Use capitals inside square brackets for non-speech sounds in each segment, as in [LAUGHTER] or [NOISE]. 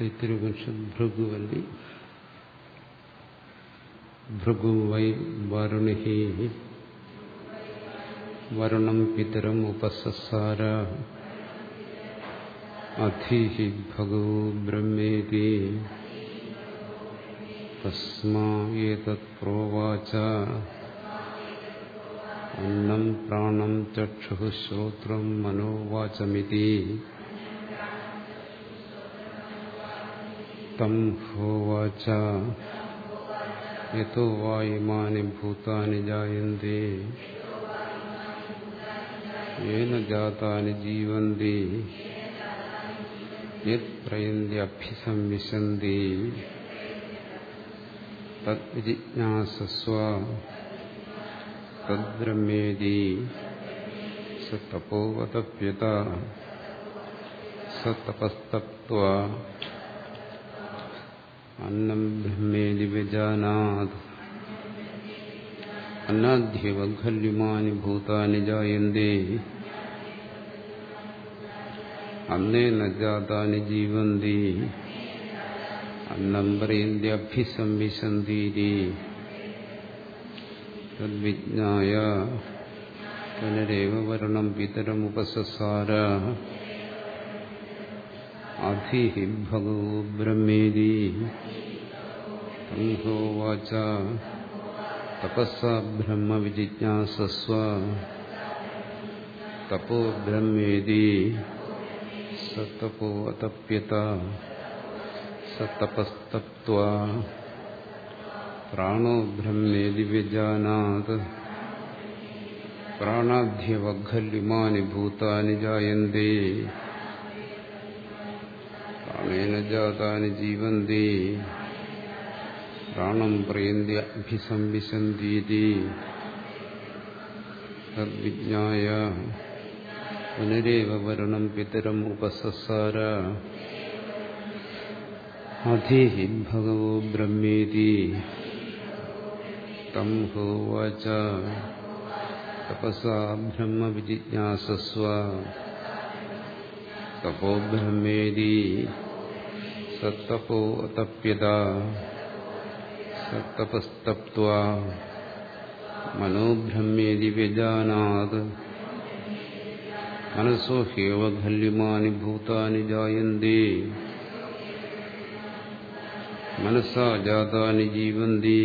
തൈത്തിരുപനിഷത് ഭൃഗുവല്ലി. ഭൃഗു വൈ വരുണി വരുണം പിതരം ഉപസസാര. അധീഹി ഭഗവോ ബ്രഹ്മേതി. തസ്മാത് പ്രോവാച. അന്നം പ്രാണം ചക്ഷു ശ്രോത്രം മനോവാചമിതി. തം ഹോവാച യഥോ വായുമാനി ഭൂതാനി ജായന്തി യേന ജാതാനി ജീവന്തി യത് പ്രയന്ത്യഭ്യസംവിശന്തി തദ്ജിജ്ഞാസസ്വ തദ്ബ്രഹ്മേതി സ തപോവതപ്യത അന്നം ബ്രഹ്മേതി വിജാനാത് അന്നാദ്ധ്യവ ഖല്യുമാനി ഭൂതാനി ജായന്തേ അന്നേ നജാതാനി ജീവന്തി അന്നം പ്രയന്ത്യഭ്യസംവിശന്തീരി തദ്വിജ്ഞായ പുനരേവ വരണം പിതരമുപസസാര അധീഹി ഭഗവോ ബ്രഹ്മേതി തംഹോവാച തപസ്സ ബ്രഹ്മ വിജിജ്ഞാസസ്വ തപോ ബ്രഹ്മേതി സതപോ അതപ്യത സതപസ്തപ്ത്വ പ്രാണോ ബ്രഹ്മേതി വ്യജാനാത് പ്രാണാധ്യവഖല്യുമാനി ഭൂതാനി ജായന്തി പ്രാണേന ജാതാനി ജീവന്തി. പ്രാണം പ്രയന്തി അഭിസംവിശന്തി തദ്വിജ്ഞായ പുനരേവ വരണം പിതരം ഉപസസാര. അധീഹി ഭഗവോ ബ്രഹ്മേതി. തം ഹോവാച. തപസാ ബ്രഹ്മ വിജിജ്ഞാസസ്വ. തപോ ബ്രഹ്മേതി. സത്തപോ അതപ്യത സത്തപസ്തപ്ത്വ മനോബ്രഹ്മേതി വ്യജാനാത് മനസ്സോ ഹ്യേവ ഖല്യുമാനി ഭൂതാനി ജായന്തി മനസ്സാ ജാതാനി ജീവന്തി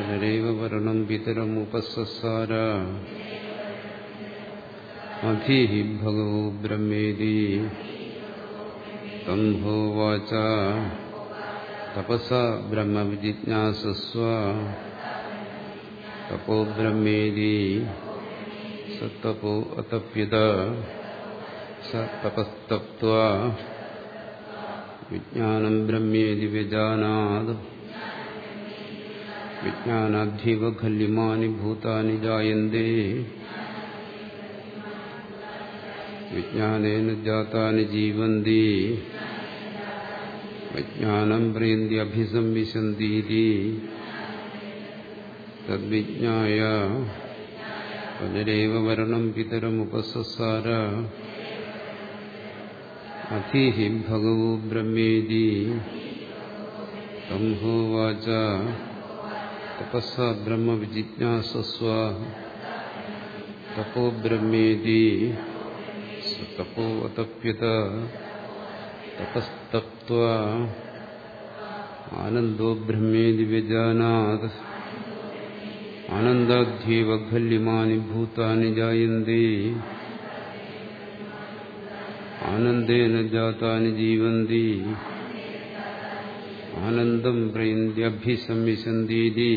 പുനരേവ വരണം പിതരമുപസസാര അധീഹി ഭഗവോ ബ്രഹ്മേതി തപസ തപസാ ബ്രഹ്മവിജിജ്ഞാസസ്വ തപോ ബ്രഹ്മേതി സത്തപോ അതപ്യത സ തപസ്തപ്വ വിജ്ഞാനം ബ്രഹ്മേതി വ്യജാനാത് വിജ്ഞാനാധ്യവ ഖല്യമാനി ഭൂതാനി ജായന്തേ വിജ്ഞാനേന ജാതാനി ജീവന്തി വിജ്ഞാനം പ്രയന്തി അഭിസംവിശന്തി തദ്വിജ്ഞായ പുനരേവ വരണം പിതരമുപസസാര അധീഹി ഭഗവോ ബ്രഹ്മേതി സംഹോവാച തപസ്സ ബ്രഹ്മ വിജിജ്ഞാസസ്വ. തപോ ബ്രഹ്മേതി തപോ അതപ്യത. തപസ്തപ്വ ആനന്ദോ ബ്രഹ്മേതി വ്യജാനാത്. ആനന്ദാധ്യേവ ഖല്യമാനി ഭൂതാനി ജായന്തേ. ആനന്ദേന ജാതാനി ജീവന്തി. ആനന്ദം പ്രൈന്ദ്യഭിസംവിശന്തീതി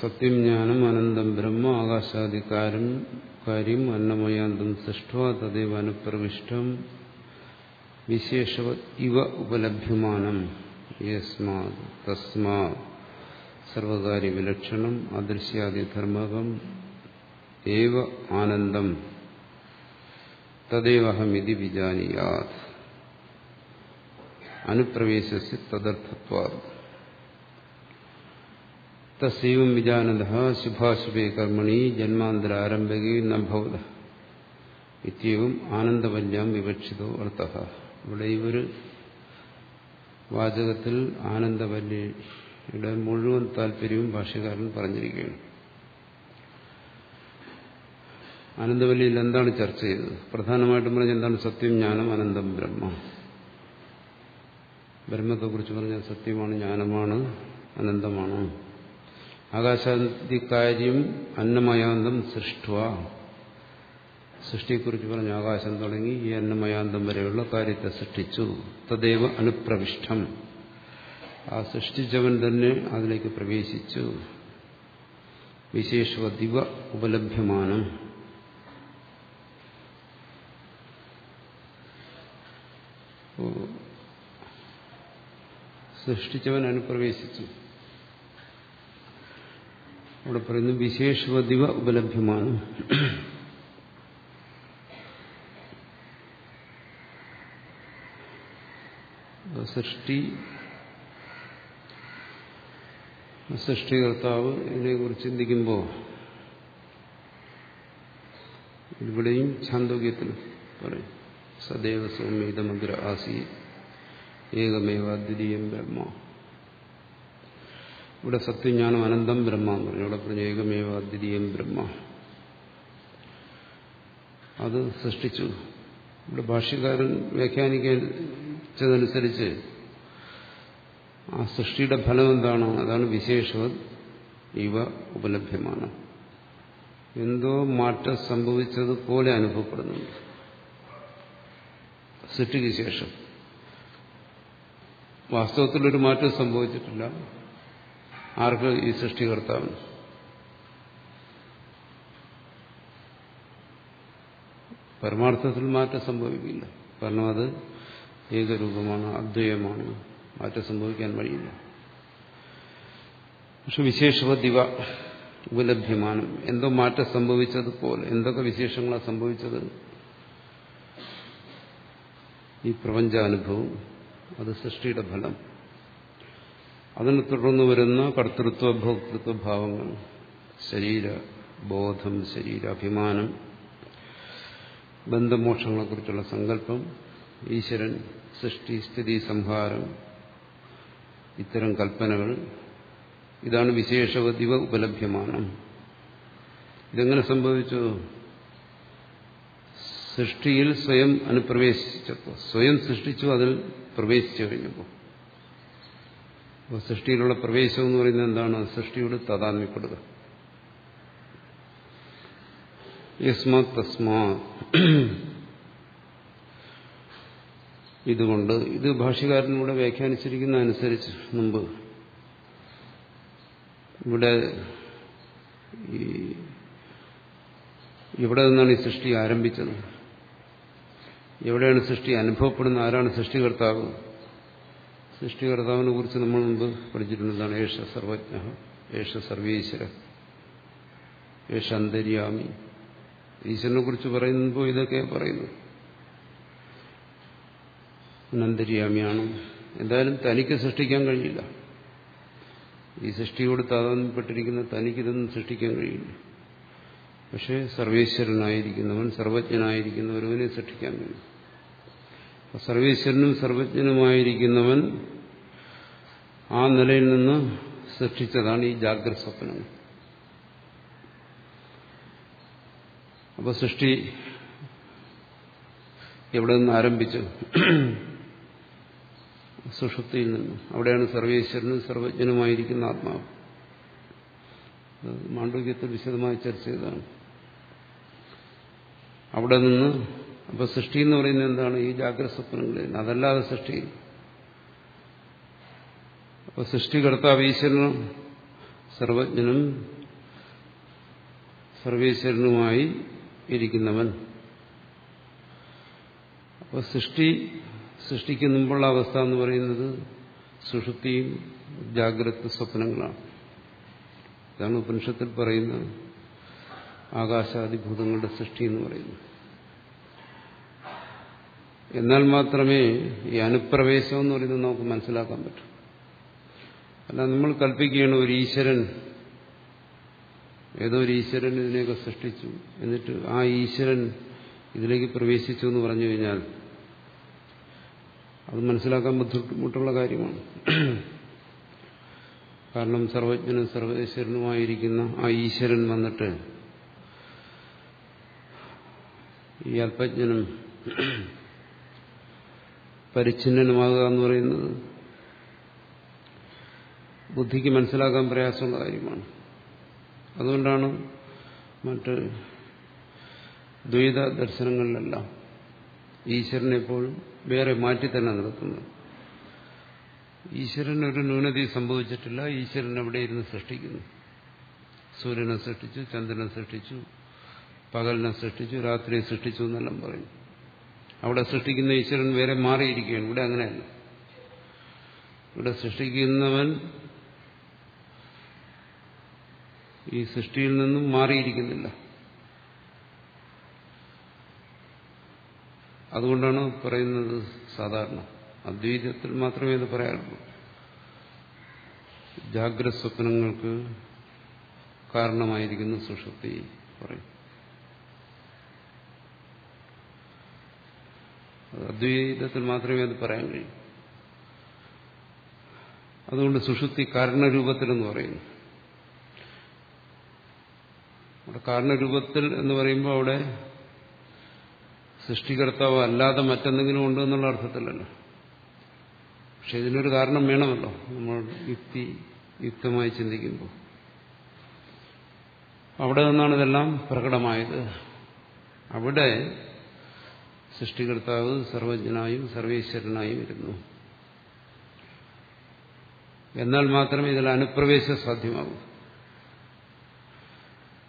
സത്യം ജ്ഞാനം അനന്തം ബ്രഹ്മ ആകാശാദികാരം കാര്യം അന്നമയാന്തം സൃഷ്ട തദൈവ അനുപ്രവിഷ്ടം വിശേഷ ഇവ ഉപലഭ്യമാനം. തസ്മാ സർവകാര്യ വിലക്ഷണം അദൃശ്യാദിധർമ്മകം ഏവ ആനന്ദം തദൈവഹമിതി വിജാനീയാത് അനുപ്രവേശസ് തദർത്ഥത്വാത് തസ്യവം വിജാനന്ദ ശുഭാശുഭേ കർമ്മണി ജന്മാന്തരാരംഭകേ നഭവത ഇത്യവും ആനന്ദവല്യാം വിവക്ഷിതോ അർത്ഥ ഇവിടെ ഈ ഒരു വാചകത്തിൽ ആനന്ദവല്ലിയുടെ മുഴുവൻ താല്പര്യവും ഭാഷകാരൻ പറഞ്ഞിരിക്കുകയാണ്. ആനന്ദവല്ലിയിൽ എന്താണ് ചർച്ച ചെയ്തത്? പ്രധാനമായിട്ടും പറഞ്ഞ എന്താണ് സത്യം ജ്ഞാനം അനന്തം ബ്രഹ്മ? ബ്രഹ്മത്തെക്കുറിച്ച് പറഞ്ഞാൽ സത്യമാണ് ജ്ഞാനമാണ് അനന്തമാണ്. ആകാശാദിക്കാര്യം അന്നമയാന്തം സൃഷ്ടുവ. സൃഷ്ടിയെക്കുറിച്ച് പറഞ്ഞ ആകാശം തുടങ്ങി ഈ അന്നമയാന്തം വരെയുള്ള കാര്യത്തെ സൃഷ്ടിച്ചു. തദൈവ അനുപ്രവിഷ്ടം ആ സൃഷ്ടിച്ചവൻ തന്നെ അതിലേക്ക് പ്രവേശിച്ചു. വിശേഷവദിവ ഉപലഭ്യമാനം സൃഷ്ടിച്ചവൻ അനുപ്രവേശിച്ചു. അവിടെ പറയുന്നു വിശേഷവദിവ ഉപലഭ്യമാണ്. സൃഷ്ടി സൃഷ്ടികർത്താവ് ഇതിനെക്കുറിച്ച് ചിന്തിക്കുമ്പോൾ ഇവിടെയും ഛാന്തോക്യത്തിൽ പറയും സദൈവ സൗമ്യതമഗ്ര ആസി ഏകമേവ അദ്വിതീയം ബ്രഹ്മ. ഇവിടെ സത്യജ്ഞാനം അനന്തം ബ്രഹ്മ എന്ന് പറഞ്ഞു. ഇവിടെ പറഞ്ഞു ഏകമേവ അദ്വിതീയം ബ്രഹ്മ. അത് സൃഷ്ടിച്ചു. ഇവിടെ ഭാഷ്യകാരൻ വ്യാഖ്യാനിച്ചതനുസരിച്ച് ആ സൃഷ്ടിയുടെ ഫലം എന്താണ്? അതാണ് വിശേഷവത് ഇവ ഉപലഭ്യമാണ്. എന്തോ മാറ്റം സംഭവിച്ചതുപോലെ അനുഭവപ്പെടുന്നുണ്ട്. സൃഷ്ടിക്ക് ശേഷം വാസ്തവത്തിലൊരു മാറ്റം സംഭവിച്ചിട്ടില്ല. ആർക്ക് ഈ സൃഷ്ടികർത്താവിന് പരമാർത്ഥത്തിൽ മാറ്റം സംഭവിക്കില്ല. കാരണം അത് ഏകരൂപമാണ് അദ്വയമാണ്. മാറ്റം സംഭവിക്കാൻ വഴിയില്ല. പക്ഷെ വിശേഷവദിവ ഉപലഭ്യമാനം എന്തോ മാറ്റം സംഭവിച്ചതുപോലെ എന്തൊക്കെ വിശേഷങ്ങളാണ് സംഭവിച്ചത്? ഈ പ്രപഞ്ചാനുഭവം അത് സൃഷ്ടിയുടെ ഫലം. അതിനെ തുടർന്ന് വരുന്ന കർത്തൃത്വ ഭോക്തൃത്വ ഭാവങ്ങൾ. ശരീര ബോധം ശരീരാഭിമാനം ബന്ധമോക്ഷങ്ങളെക്കുറിച്ചുള്ള സങ്കല്പം ഈശ്വരൻ സൃഷ്ടി സ്ഥിതി സംഹാരം ഇത്തരം കൽപ്പനകൾ. ഇതാണ് വിശേഷവതിവ ഉപലഭ്യമാനം ഇതെങ്ങനെ സംഭവിച്ചു? സൃഷ്ടിയിൽ സ്വയം അനുപ്രവേശിച്ചപ്പോൾ സ്വയം സൃഷ്ടിച്ചു അതിൽ പ്രവേശിച്ചു കഴിഞ്ഞപ്പോൾ. അപ്പോൾ സൃഷ്ടിയിലുള്ള പ്രവേശം എന്ന് പറയുന്നത് എന്താണ്? സൃഷ്ടിയോട് താതാത്മ്യപ്പെടുക. യസ്മാ തസ്മാ ഇതുകൊണ്ട് ഇത് ഭാഷ്യകാരനൂടെ വ്യാഖ്യാനിച്ചിരിക്കുന്ന അനുസരിച്ച് മുമ്പ് ഇവിടെ ഈ ഇവിടെ നിന്നാണ് ഈ സൃഷ്ടി ആരംഭിച്ചത്. എവിടെയാണ് സൃഷ്ടി അനുഭവപ്പെടുന്ന ആരാണ് സൃഷ്ടികർത്താവ്? സൃഷ്ടികർത്താവിനെ കുറിച്ച് നമ്മൾ മുമ്പ് പഠിച്ചിട്ടുള്ളതാണ്. ഏഷ സർവജ്ഞ ഏഷ സർവീശ്വര ഏഷ അന്തര്യാമി. ഈശ്വരനെ കുറിച്ച് പറയുമ്പോൾ ഇതൊക്കെ പറയുന്നു അനന്തര്യാമിയാണ്. എന്തായാലും തനിക്ക് സൃഷ്ടിക്കാൻ കഴിയില്ല ഈ സൃഷ്ടിയോട് താതാന്യപ്പെട്ടിരിക്കുന്ന തനിക്കിതൊന്നും സൃഷ്ടിക്കാൻ കഴിയില്ല. പക്ഷേ സർവേശ്വരനായിരിക്കുന്നവൻ സർവജ്ഞനായിരിക്കുന്ന ഒരുവനെ സൃഷ്ടിക്കാൻ കഴിയും. സർവേശ്വരനും സർവജ്ഞനുമായിരിക്കുന്നവൻ ആ നിലയിൽ നിന്ന് സൃഷ്ടിച്ചതാണ് ഈ ജാഗ്രത സ്വപ്നങ്ങൾ അപ്പൊ സൃഷ്ടി എവിടെ നിന്ന് ആരംഭിച്ചു? സുഷുപ്തിയിൽ നിന്നും. അവിടെയാണ് സർവേശ്വരനും സർവജ്ഞനുമായിരിക്കുന്ന ആത്മാവ്. മാണ്ഡവ്യത്തിൽ വിശദമായി ചർച്ച ചെയ്തതാണ്. അവിടെ നിന്ന് അപ്പൊ സൃഷ്ടി എന്ന് പറയുന്നത് എന്താണ്? ഈ ജാഗ്രത സ്വപ്നങ്ങളിൽ അതല്ലാതെ സൃഷ്ടി. അപ്പൊ സൃഷ്ടികർത്താവ് ഈശ്വരനും സർവജ്ഞനും സർവേശ്വരനുമായി ഇരിക്കുന്നവൻ. അപ്പോൾ സൃഷ്ടി സൃഷ്ടിക്ക് മുമ്പുള്ള അവസ്ഥ എന്ന് പറയുന്നത് സുഷുപ്തിയും ജാഗ്രത സ്വപ്നങ്ങളാണ്. ഇതാണ് ഉപനിഷത്തിൽ പറയുന്ന ആകാശാദിഭൂതങ്ങളുടെ സൃഷ്ടി എന്ന് പറയുന്നത്. എന്നാൽ മാത്രമേ ഈ അനുപ്രവേശം എന്ന് പറയുന്നത് നമുക്ക് മനസ്സിലാക്കാൻ പറ്റൂ. അല്ല നമ്മൾ കൽപ്പിക്കുകയാണ് ഒരു ഈശ്വരൻ ഏതോ ഒരു ഈശ്വരൻ ഇതിനെയൊക്കെ സൃഷ്ടിച്ചു. എന്നിട്ട് ആ ഈശ്വരൻ ഇതിലേക്ക് പ്രവേശിച്ചു എന്ന് പറഞ്ഞു കഴിഞ്ഞാൽ അത് മനസ്സിലാക്കാൻ ബുദ്ധിമുട്ടുള്ള കാര്യമാണ്. കാരണം സർവജ്ഞനും സർവേശ്വരനുമായിരിക്കുന്ന ആ ഈശ്വരൻ വന്നിട്ട് ഈ അല്പജ്ഞനും പരിച്ഛിന്നനുമാകുക എന്ന് പറയുന്നത് ബുദ്ധിക്ക് മനസ്സിലാക്കാൻ പ്രയാസമുള്ള കാര്യമാണ്. അതുകൊണ്ടാണ് മറ്റ് ദ്വൈത ദർശനങ്ങളിലെല്ലാം ഈശ്വരനെ എപ്പോഴും വേറെ മാറ്റി തന്നെ നിർത്തുന്നത് ഈശ്വരൻ ഒരു ന്യൂനതി സംഭവിച്ചിട്ടില്ല. ഈശ്വരൻ എവിടെ ഇരുന്ന് സൃഷ്ടിക്കുന്നു. സൂര്യനെ സൃഷ്ടിച്ചു ചന്ദ്രനെ സൃഷ്ടിച്ചു പകലിനെ സൃഷ്ടിച്ചു രാത്രിയെ സൃഷ്ടിച്ചു എന്നെല്ലാം പറയും അവിടെ സൃഷ്ടിക്കുന്ന ഈശ്വരൻ വേറെ മാറിയിരിക്കുകയാണ്. ഇവിടെ അങ്ങനെയല്ല. ഇവിടെ സൃഷ്ടിക്കുന്നവൻ ഈ സൃഷ്ടിയിൽ നിന്നും മാറിയിരിക്കുന്നില്ല. അതുകൊണ്ടാണ് പറയുന്നത് സാധാരണ. അദ്വൈതത്തിൽ മാത്രമേ ഇത് പറയാറുള്ളൂ. ജാഗ്ര സ്വപ്നങ്ങൾക്ക് കാരണമായിരിക്കുന്ന സുഷുപ്തി പറയും. അദ്വൈതത്തിൽ മാത്രമേ അത് പറയാൻ കഴിയൂ. അതുകൊണ്ട് സുഷുപ്തി കാരണരൂപത്തിലെന്ന് പറയുന്നു. അവിടെ കാരണരൂപത്തിൽ എന്ന് പറയുമ്പോൾ അവിടെ സൃഷ്ടികർത്താവ് അല്ലാതെ മറ്റെന്തെങ്കിലും ഉണ്ട് എന്നുള്ള അർത്ഥത്തിലല്ല. പക്ഷെ ഇതിനൊരു കാരണം വേണമല്ലോ. നമ്മൾ യുക്തി യുക്തമായി ചിന്തിക്കുമ്പോൾ. അവിടെ നിന്നാണ് ഇതെല്ലാം പ്രകടമായത്. അവിടെ സൃഷ്ടികർത്താവ് സർവജ്ഞനായും സർവേശ്വരനായും ഇരുന്നു. എന്നാൽ മാത്രമേ ഇതിൽ അനുപ്രവേശം സാധ്യമാകൂ.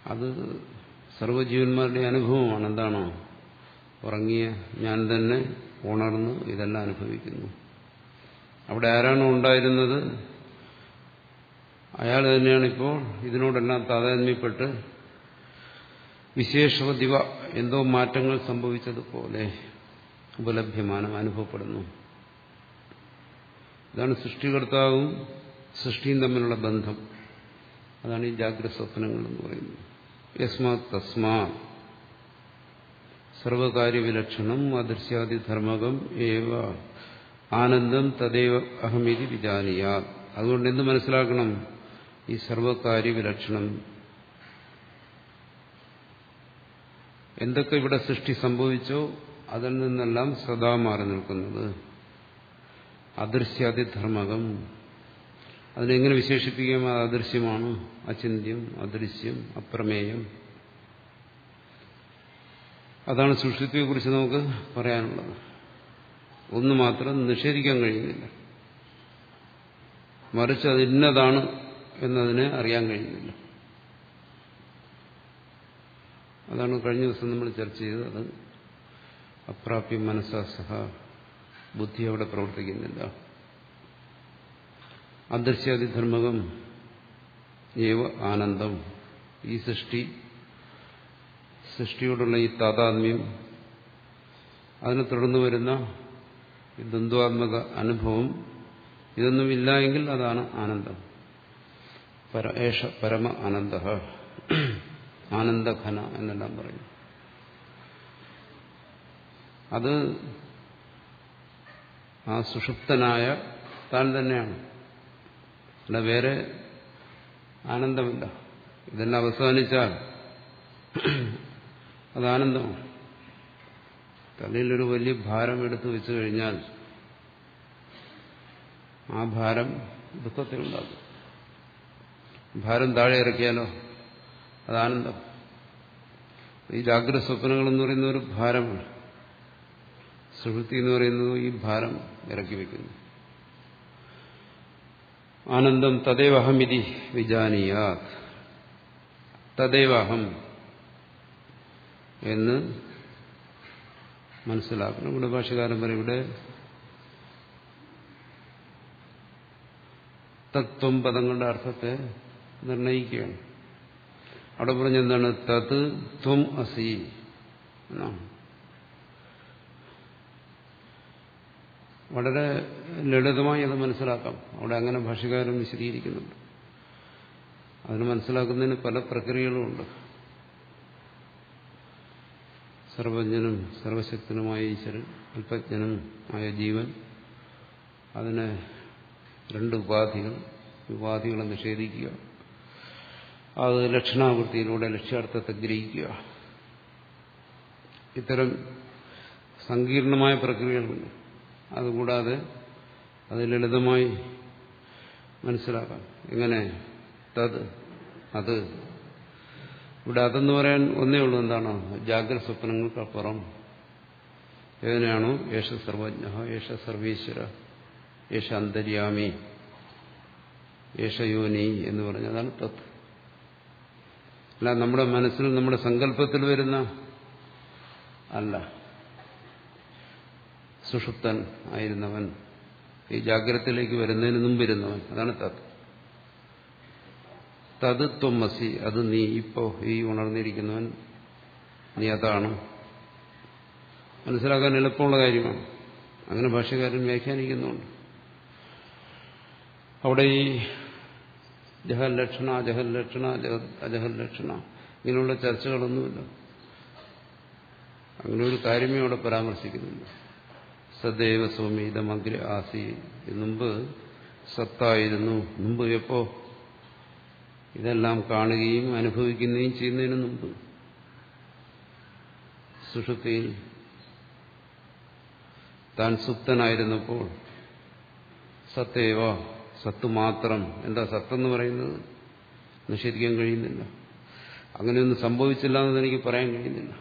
അത് സർവജീവന്മാരുടെ അനുഭവമാണ്. എന്താണോ? ഉറങ്ങിയ ഞാൻ തന്നെ ഉണർന്നു ഇതെല്ലാം അനുഭവിക്കുന്നു. അവിടെ ആരാണോ ഉണ്ടായിരുന്നത്? അയാൾ തന്നെയാണ് ഇപ്പോൾ ഇതിനോടെല്ലാം താതാത്മ്യപ്പെട്ട് വിശേഷവദിവ എന്തോ മാറ്റങ്ങൾ സംഭവിച്ചതുപോലെ ഉപലഭ്യമാനം അനുഭവപ്പെടുന്നു. ഇതാണ് സൃഷ്ടികർത്താവും സൃഷ്ടിയും തമ്മിലുള്ള ബന്ധം. അതാണ് ഈ ജാഗ്രത സ്വപ്നങ്ങൾ എന്ന് പറയുന്നത്. യസ്മാ തസ്മാ സർവകാര്യവിലക്ഷണം അദൃശ്യാദിധർമ്മകം ഏവ ആനന്ദം തദൈവ അഹമിതി വിചാരിയാ അതുകൊണ്ട് എന്ത് മനസ്സിലാക്കണം? ഈ സർവകാര്യവിലക്ഷണം. എന്തൊക്കെ ഇവിടെ സൃഷ്ടി സംഭവിച്ചോ അതിൽ നിന്നെല്ലാം സദാ മാറി നിൽക്കുന്നത്. അദൃശ്യാദിധർമ്മകം അതിനെങ്ങനെ വിശേഷിപ്പിക്കാം? അത് അദൃശ്യമാണ് അചിന്യം അദൃശ്യം അപ്രമേയം. അതാണ് സൃഷ്ടിത്തെക്കുറിച്ച് നമുക്ക് പറയാനുള്ളത്. ഒന്ന് മാത്രം നിഷേധിക്കാൻ കഴിയുന്നില്ല. മറിച്ച് അത് ഇന്നതാണ് എന്നതിനെ അറിയാൻ കഴിയുന്നില്ല. അതാണ് കഴിഞ്ഞ ദിവസം നമ്മൾ ചർച്ച ചെയ്തത്. അത് അപ്രാപ്യ മനസ്സഹ സഹ ബുദ്ധി അവിടെ പ്രവർത്തിക്കുന്നില്ല. അദൃശ്യാതിധർമ്മകം ഏവ ആനന്ദം ഈ സൃഷ്ടി സൃഷ്ടിയോടുള്ള ഈ താതാത്മ്യം അതിനെ തുടർന്ന് വരുന്ന ദ്വന്ദ്വാത്മക അനുഭവം ഇതൊന്നും ഇല്ല എങ്കിൽ അതാണ് ആനന്ദം. പരേഷ പരമ ആനന്ദ. ആനന്ദഘന എന്നെല്ലാം പറയും അത് ആ സുഷുപ്തനായ താൻ തന്നെയാണ്. അല്ല വേറെ ആനന്ദമില്ല. ഇതെല്ലാം അവസാനിച്ചാൽ അത് ആനന്ദമാണ് തലയിലൊരു വലിയ ഭാരം എടുത്തു വെച്ചു കഴിഞ്ഞാൽ ആ ഭാരം ദുഃഖത്തെ ഉണ്ടാക്കും ഭാരം താഴെ ഇറക്കിയാലോ? അത് ആനന്ദം ഈ ജാഗ്രത സ്വപ്നങ്ങൾ എന്ന് പറയുന്ന ഒരു ഭാരമാണ്. സുഹൃത്തി എന്ന് പറയുന്നത് ഈ ഭാരം ഇറക്കി വെക്കുന്നു. ആനന്ദം തദേവഹമിതി വിജാനീയാ തദേവഹം എന്ന് മനസ്സിലാക്കണം. ഇവിടെ ഭാഷകാരൻ പറയും ഇവിടെ തത്വം പദങ്ങളുടെ അർത്ഥത്തെ നിർണയിക്കുകയാണ്. അവിടെ പറഞ്ഞെന്താണ് തത് ത്വം അസി എന്നാണ്. വളരെ ലളിതമായി അത് മനസ്സിലാക്കാം. അവിടെ അങ്ങനെ ഭാഷകാരൻ വിശദീകരിക്കുന്നുണ്ട്. അതിന് മനസ്സിലാക്കുന്നതിന് പല പ്രക്രിയകളുമുണ്ട്. സർവജ്ഞനും സർവശക്തനുമായ ഈശ്വരൻ അല്പജ്ഞനും ആയ ജീവൻ. അതിന് രണ്ട് ഉപാധികൾ ഉപാധികളെ നിഷേധിക്കുക. അത് ലക്ഷണാവൃത്തിയിലൂടെ ലക്ഷ്യാർത്ഥത്തെ ഗ്രഹിക്കുക. ഇത്തരം സങ്കീർണമായ പ്രക്രിയകളുണ്ട്. അതുകൂടാതെ അത് ലളിതമായി മനസ്സിലാക്കാം. എങ്ങനെ? തത് അത് ഇവിടെ അതെന്ന് പറയാൻ ഒന്നേ ഉള്ളൂ. എന്താണ്? ജാഗ്രത സ്വപ്നങ്ങൾക്കപ്പുറം ഏതിനാണോ യേശ സർവജ്ഞ യേശ സർവീശ്വര യേശ അന്തര്യാമി യേശയോനി എന്ന് പറഞ്ഞതാണ് തത് അല്ല നമ്മുടെ മനസ്സിൽ നമ്മുടെ സങ്കല്പത്തിൽ വരുന്ന അല്ല. സുഷുപ്തൻ ആയിരുന്നവൻ. ഈ ജാഗ്രതത്തിലേക്ക് വരുന്നതിന് മുമ്പിരുന്നവൻ അതാണ് തത് തത് ത്വമസി അത് നീ ഇപ്പോ ഈ ഉണർന്നിരിക്കുന്നവൻ നീ അതാണ്. മനസ്സിലാക്കാൻ എളുപ്പമുള്ള കാര്യമാണ്. അങ്ങനെ ഭാഷകാരൻ വ്യാഖ്യാനിക്കുന്നുണ്ട്. അവിടെ ഈ ജഹൽ ലക്ഷണ അജഹൽ ലക്ഷണ അജഹൽ ലക്ഷണ ഇങ്ങനെയുള്ള ചർച്ചകളൊന്നുമില്ല. അങ്ങനെ ഒരു കാര്യമേ അവിടെ പരാമർശിക്കുന്നില്ല സദൈവ സ്വാമി ഇതമഗ്ര ആസി. മുമ്പ് സത്തായിരുന്നു. മുമ്പ് എപ്പോ ഇതെല്ലാം കാണുകയും അനുഭവിക്കുകയും ചെയ്യുന്നതിന് മുമ്പ് സുഷുതിയിൽ താൻ സുപ്തനായിരുന്നപ്പോൾ സത്തേവ സത്ത് മാത്രം എന്താ സത്തെന്ന് പറയുന്നത്? നിഷേധിക്കാൻ കഴിയുന്നില്ല. അങ്ങനെയൊന്നും സംഭവിച്ചില്ല എന്ന് എനിക്ക് പറയാൻ കഴിയുന്നില്ല.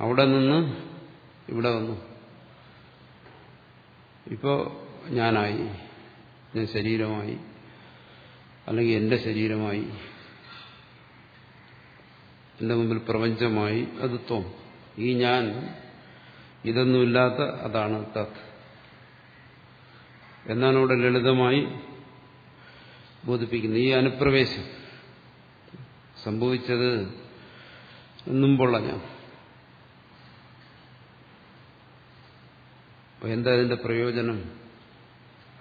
അവിടെ നിന്ന് ഇവിടെ വന്നു. ഇപ്പോ ഞാനായി. ഞാൻ ശരീരമായി. അല്ലെങ്കിൽ എന്റെ ശരീരമായി എന്റെ മുമ്പിൽ പ്രപഞ്ചമായി അത് ത്വം. ഈ ഞാൻ ഇതൊന്നുമില്ലാത്ത അതാണ് തത്. എന്നാണ് ഇവിടെ ലളിതമായി ബോധിപ്പിക്കുന്നത്. ഈ അനുപ്രവേശം സംഭവിച്ചത് മുമ്പുള്ള ഞാൻ. എന്താ അതിന്റെ പ്രയോജനം?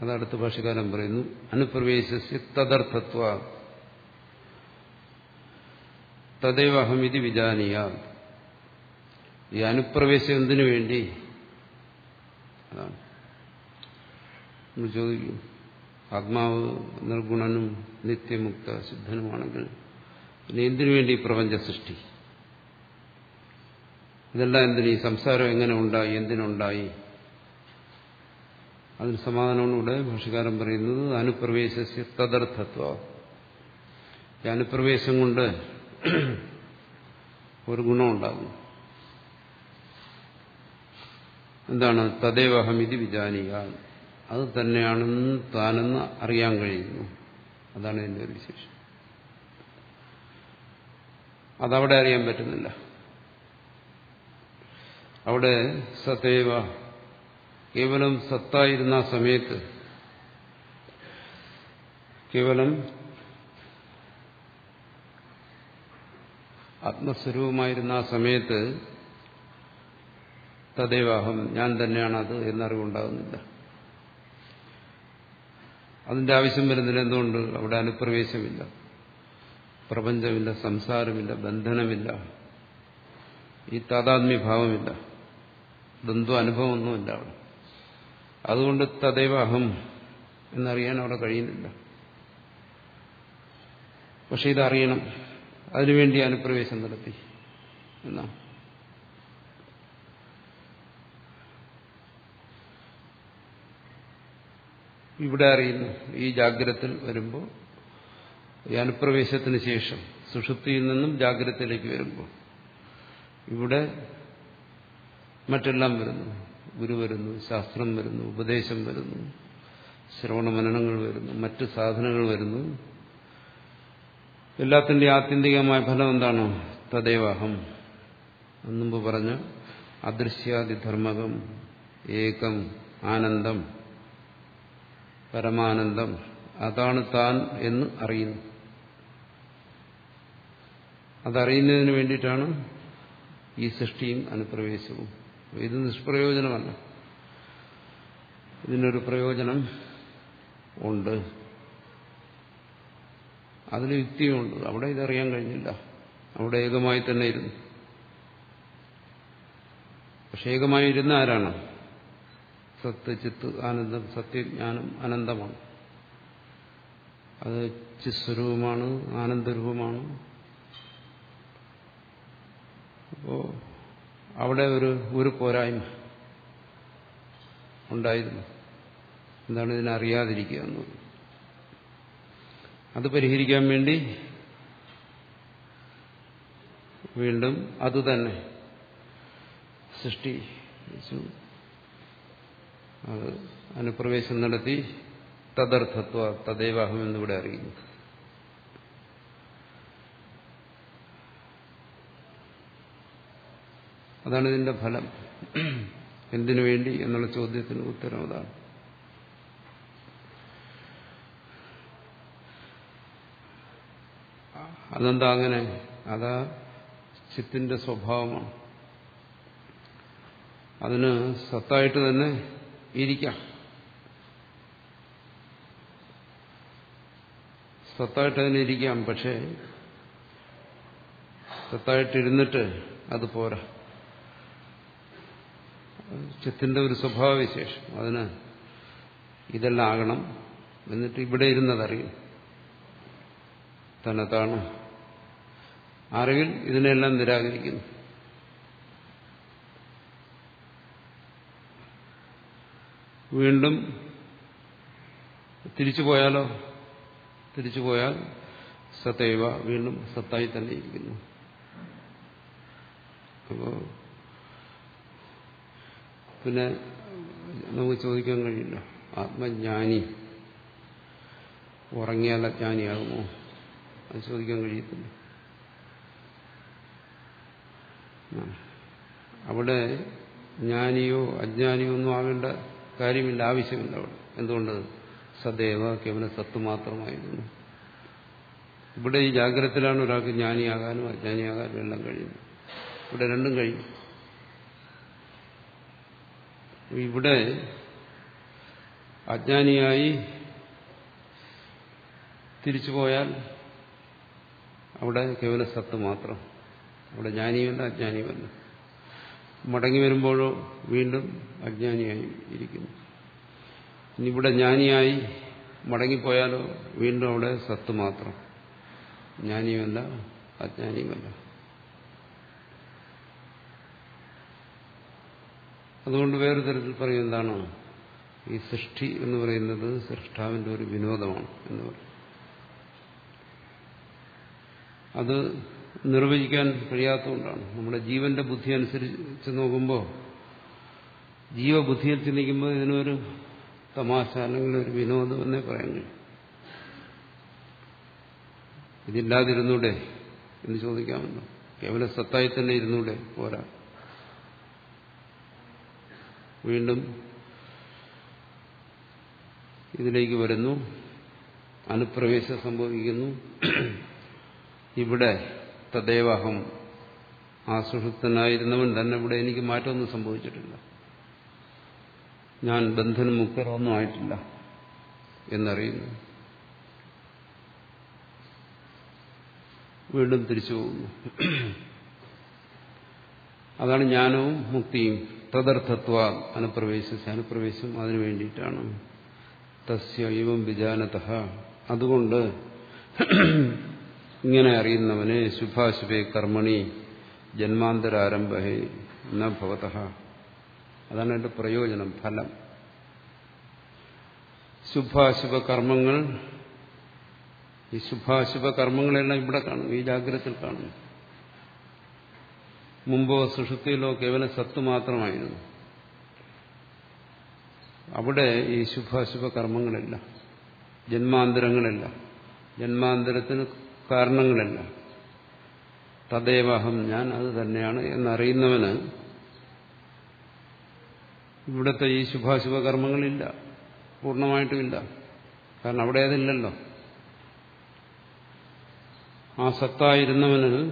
അതടുത്ത ഭാഷകാലം പറയുന്നു അനുപ്രവേശസ്യ തദർത്ഥത്വ. തദൈവ അഹമിതി വിജാനീയ ഈ അനുപ്രവേശം എന്തിനു വേണ്ടി? അതാണ്. നമ്മൾ ചോദിക്കും ആത്മാവ് നിർഗുണനും നിത്യമുക്ത സിദ്ധനുമാണെങ്കിൽ പിന്നെ എന്തിനു വേണ്ടി പ്രപഞ്ച സൃഷ്ടി? ഇതെല്ലാം എന്തിനു? ഈ സംസാരം എങ്ങനെ ഉണ്ടായി? എന്തിനുണ്ടായി? അതിന് സമാധാനമാണ് ഇവിടെ ഭാഷകാരൻ പറയുന്നത് അനുപ്രവേശ തദർത്ഥത്വ. അനുപ്രവേശം കൊണ്ട് ഒരു ഗുണമുണ്ടാകും എന്താണ്? തദേവഹമിതി വിജാനിക അത് തന്നെയാണെന്ന് താനെന്ന് അറിയാൻ കഴിയുന്നു. അതാണ് ഇതിന്റെ ഒരു വിശേഷം. അതവിടെ അറിയാൻ പറ്റുന്നില്ല. അവിടെ സതേവ കേവലം സത്തായിരുന്ന ആ സമയത്ത് കേവലം ആത്മസ്വരൂപമായിരുന്ന ആ സമയത്ത് തദൈവാഹം ഞാൻ തന്നെയാണത് എന്നറിവുണ്ടാകുന്നില്ല. അതിന്റെ ആവശ്യം വരുന്നില്ല എന്തുകൊണ്ട്? അവിടെ അനുപ്രവേശമില്ല. പ്രപഞ്ചമില്ല സംസാരമില്ല ബന്ധനമില്ല. ഈ താതാത്മ്യഭാവമില്ല. ദ്വന്ദ്വ അനുഭവമൊന്നുമില്ല അവിടെ. അതുകൊണ്ട് തദൈവ അഹം എന്നറിയാൻ അവിടെ കഴിയുന്നില്ല. പക്ഷെ ഇതറിയണം. അതിനുവേണ്ടി അനുപ്രവേശം നടത്തി എന്നാ. ഇവിടെ അറിയുന്നു. ഈ ജാഗ്രത്തിൽ വരുമ്പോൾ ഈ അനുപ്രവേശത്തിന് ശേഷം സുഷുപ്തിയിൽ നിന്നും ജാഗ്രതയിലേക്ക് വരുമ്പോൾ ഇവിടെ മറ്റെല്ലാം വരുന്നു. ഗുരു വരുന്നു ശാസ്ത്രം വരുന്നു ഉപദേശം വരുന്നു ശ്രവണമനനങ്ങൾ വരുന്നു മറ്റ് സാധനങ്ങൾ വരുന്നു. എല്ലാത്തിന്റെ ആത്യന്തികമായ ഫലം എന്താണ്? തദൈവാഹം. മുമ്പ് പറഞ്ഞ അദൃശ്യാതിധർമ്മകം ഏകം ആനന്ദം പരമാനന്ദം. അതാണ് താൻ എന്ന് അറിയുന്നു. അതറിയുന്നതിന് വേണ്ടിയിട്ടാണ് ഈ സൃഷ്ടിയും അനുപ്രവേശവും. ഇത് നിഷ്പ്രയോജനമല്ല. ഇതിനൊരു പ്രയോജനം ഉണ്ട്. അതിൽ യുക്തിയുണ്ട്. അവിടെ ഇതറിയാൻ കഴിഞ്ഞില്ല. അവിടെ ഏകമായി തന്നെ ഇരുന്നു. പക്ഷെ ഏകമായി ഇരുന്ന ആരാണ്? സത്ത് ചിത്ത് ആനന്ദം സത്യജ്ഞാനം അനന്തമാണ്. അത് ചിസ്വരൂപമാണ് ആനന്ദരൂപമാണ്. അപ്പോ അവിടെ ഒരു ഒരു പോരായ്മ ഉണ്ടായിരുന്നു. എന്താണ് ഇതിനറിയാതിരിക്കുക എന്നത്? അത് പരിഹരിക്കാൻ വേണ്ടി വീണ്ടും അതുതന്നെ സൃഷ്ടി അത് അനുപ്രവേശം നടത്തി തദർത്ഥത്വ തദൈവാഹം എന്നിവിടെ അറിയുന്നു. അതാണ് ഇതിന്റെ ഫലം. എന്തിനു വേണ്ടി എന്നുള്ള ചോദ്യത്തിന് ഉത്തരം അതാണ്. അതെന്താ അങ്ങനെ? അതാ ചിത്തിന്റെ സ്വഭാവമാണ്. അതിന് സത്തായിട്ട് തന്നെ ഇരിക്കാം. സത്തായിട്ട് അതിന് ഇരിക്കാം പക്ഷേ സത്തായിട്ടിരുന്നിട്ട് അത് പോരാ. ചിത്തിന്റെ ഒരു സ്വഭാവവിശേഷം. അതിന് ഇതെല്ലാം ആകണം എന്നിട്ട് ഇവിടെ ഇരുന്നതറിയും. തന്നെത്താണ് അറിവിൽ ഇതിനെല്ലാം നിരാകരിക്കുന്നു. വീണ്ടും തിരിച്ചു പോയാലോ? തിരിച്ചു പോയാൽ സത്തൈവ വീണ്ടും സത്തായി തന്നെ ഇരിക്കുന്നു. അപ്പോ പിന്നെ നമുക്ക് ചോദിക്കാൻ കഴിയില്ല. ആത്മജ്ഞാനി. ഉറങ്ങിയാൽ അജ്ഞാനിയാകുമോ? അത് ചോദിക്കാൻ കഴിയത്തില്ല. അവിടെ ജ്ഞാനിയോ അജ്ഞാനിയോ ഒന്നും ആവേണ്ട കാര്യമില്ല. ആവശ്യമില്ല അവിടെ. എന്തുകൊണ്ട്? സദേവ കേവല സത്ത് മാത്രമായിരുന്നു. ഇവിടെ ഈ ജാഗ്രതത്തിലാണ് ഒരാൾക്ക് ജ്ഞാനിയാകാനും അജ്ഞാനിയാകാനും എല്ലാം കഴിയുന്നത്. ഇവിടെ രണ്ടും കഴിയും. ഇവിടെ അജ്ഞാനിയായി തിരിച്ചു പോയാൽ അവിടെ കേവല സത്ത് മാത്രം. അവിടെ ജ്ഞാനിയുമല്ല അജ്ഞാനിയുമല്ല. മടങ്ങി വരുമ്പോഴോ വീണ്ടും അജ്ഞാനിയായി ഇരിക്കുന്നു. ഇനി ഇവിടെ ജ്ഞാനിയായി മടങ്ങിപ്പോയാലോ വീണ്ടും അവിടെ സത്ത് മാത്രം. ജ്ഞാനിയുമല്ല അജ്ഞാനിയുമല്ല. അതുകൊണ്ട് വേറെ തരത്തിൽ പറയും എന്താണ്? ഈ സൃഷ്ടി എന്ന് പറയുന്നത് സൃഷ്ടാവിന്റെ ഒരു വിനോദമാണ് എന്ന് പറയും. അത് നിർവചിക്കാൻ കഴിയാത്തതുകൊണ്ടാണ്. നമ്മുടെ ജീവന്റെ ബുദ്ധി അനുസരിച്ച് നോക്കുമ്പോൾ ജീവബുദ്ധിയിൽ ചിന്തിക്കുമ്പോൾ ഇതിനൊരു തമാശ അല്ലെങ്കിൽ ഒരു വിനോദം എന്നേ പറയാൻ കഴിയും. ഇതില്ലാതിരുന്നൂടെ എന്ന് ചോദിക്കാമല്ലോ. കേവലം സത്തായി തന്നെ ഇരുന്നൂടെ പോരാ. വീണ്ടും ഇതിലേക്ക് വരുന്നു. അനുപ്രവേശം സംഭവിക്കുന്നു. ഇവിടെ തദ്ദേവാഹം ആ തന്നെ ഇവിടെ എനിക്ക് മാറ്റമൊന്നും സംഭവിച്ചിട്ടില്ല. ഞാൻ ബന്ധനം മുക്തരൊന്നും ആയിട്ടില്ല എന്നറിയുന്നു. വീണ്ടും തിരിച്ചു പോകുന്നു. അതാണ് ജ്ഞാനവും മുക്തിയും. തദർത്ഥത്വ അനുപ്രവേശിച്ച് അനുപ്രവേശം അതിനു വേണ്ടിയിട്ടാണ്. തസ്യ ഇവം വിജാനത. അതുകൊണ്ട് ഇങ്ങനെ അറിയുന്നവന് ശുഭാശുഭേ കർമ്മണി ജന്മാന്തരാരംഭേ ന ഭവത. അതാണ് എന്റെ പ്രയോജനം ഫലം. ശുഭാശുഭ കർമ്മങ്ങൾ ഈ ശുഭാശുഭ കർമ്മങ്ങളെല്ലാം ഇവിടെ കാണും ഈ ജാഗ്രതത്തിൽ കാണും. മുമ്പോ സുഷുപ്തിയിലോ കേവലം സത്ത് മാത്രമായിരുന്നു. അവിടെ ഈ ശുഭാശുഭ കർമ്മങ്ങളില്ല. ജന്മാന്തരങ്ങളില്ല. ജന്മാന്തരത്തിന് കാരണങ്ങളില്ല. തദേവഹം ഞാൻ അത് തന്നെയാണ് എന്നറിയുന്നവന് ഇവിടുത്തെ ഈ ശുഭാശുഭ കർമ്മങ്ങളില്ല. പൂർണമായിട്ടുമില്ല. കാരണം അവിടെ അതില്ലല്ലോ. ആ സത്തായിരുന്നവന്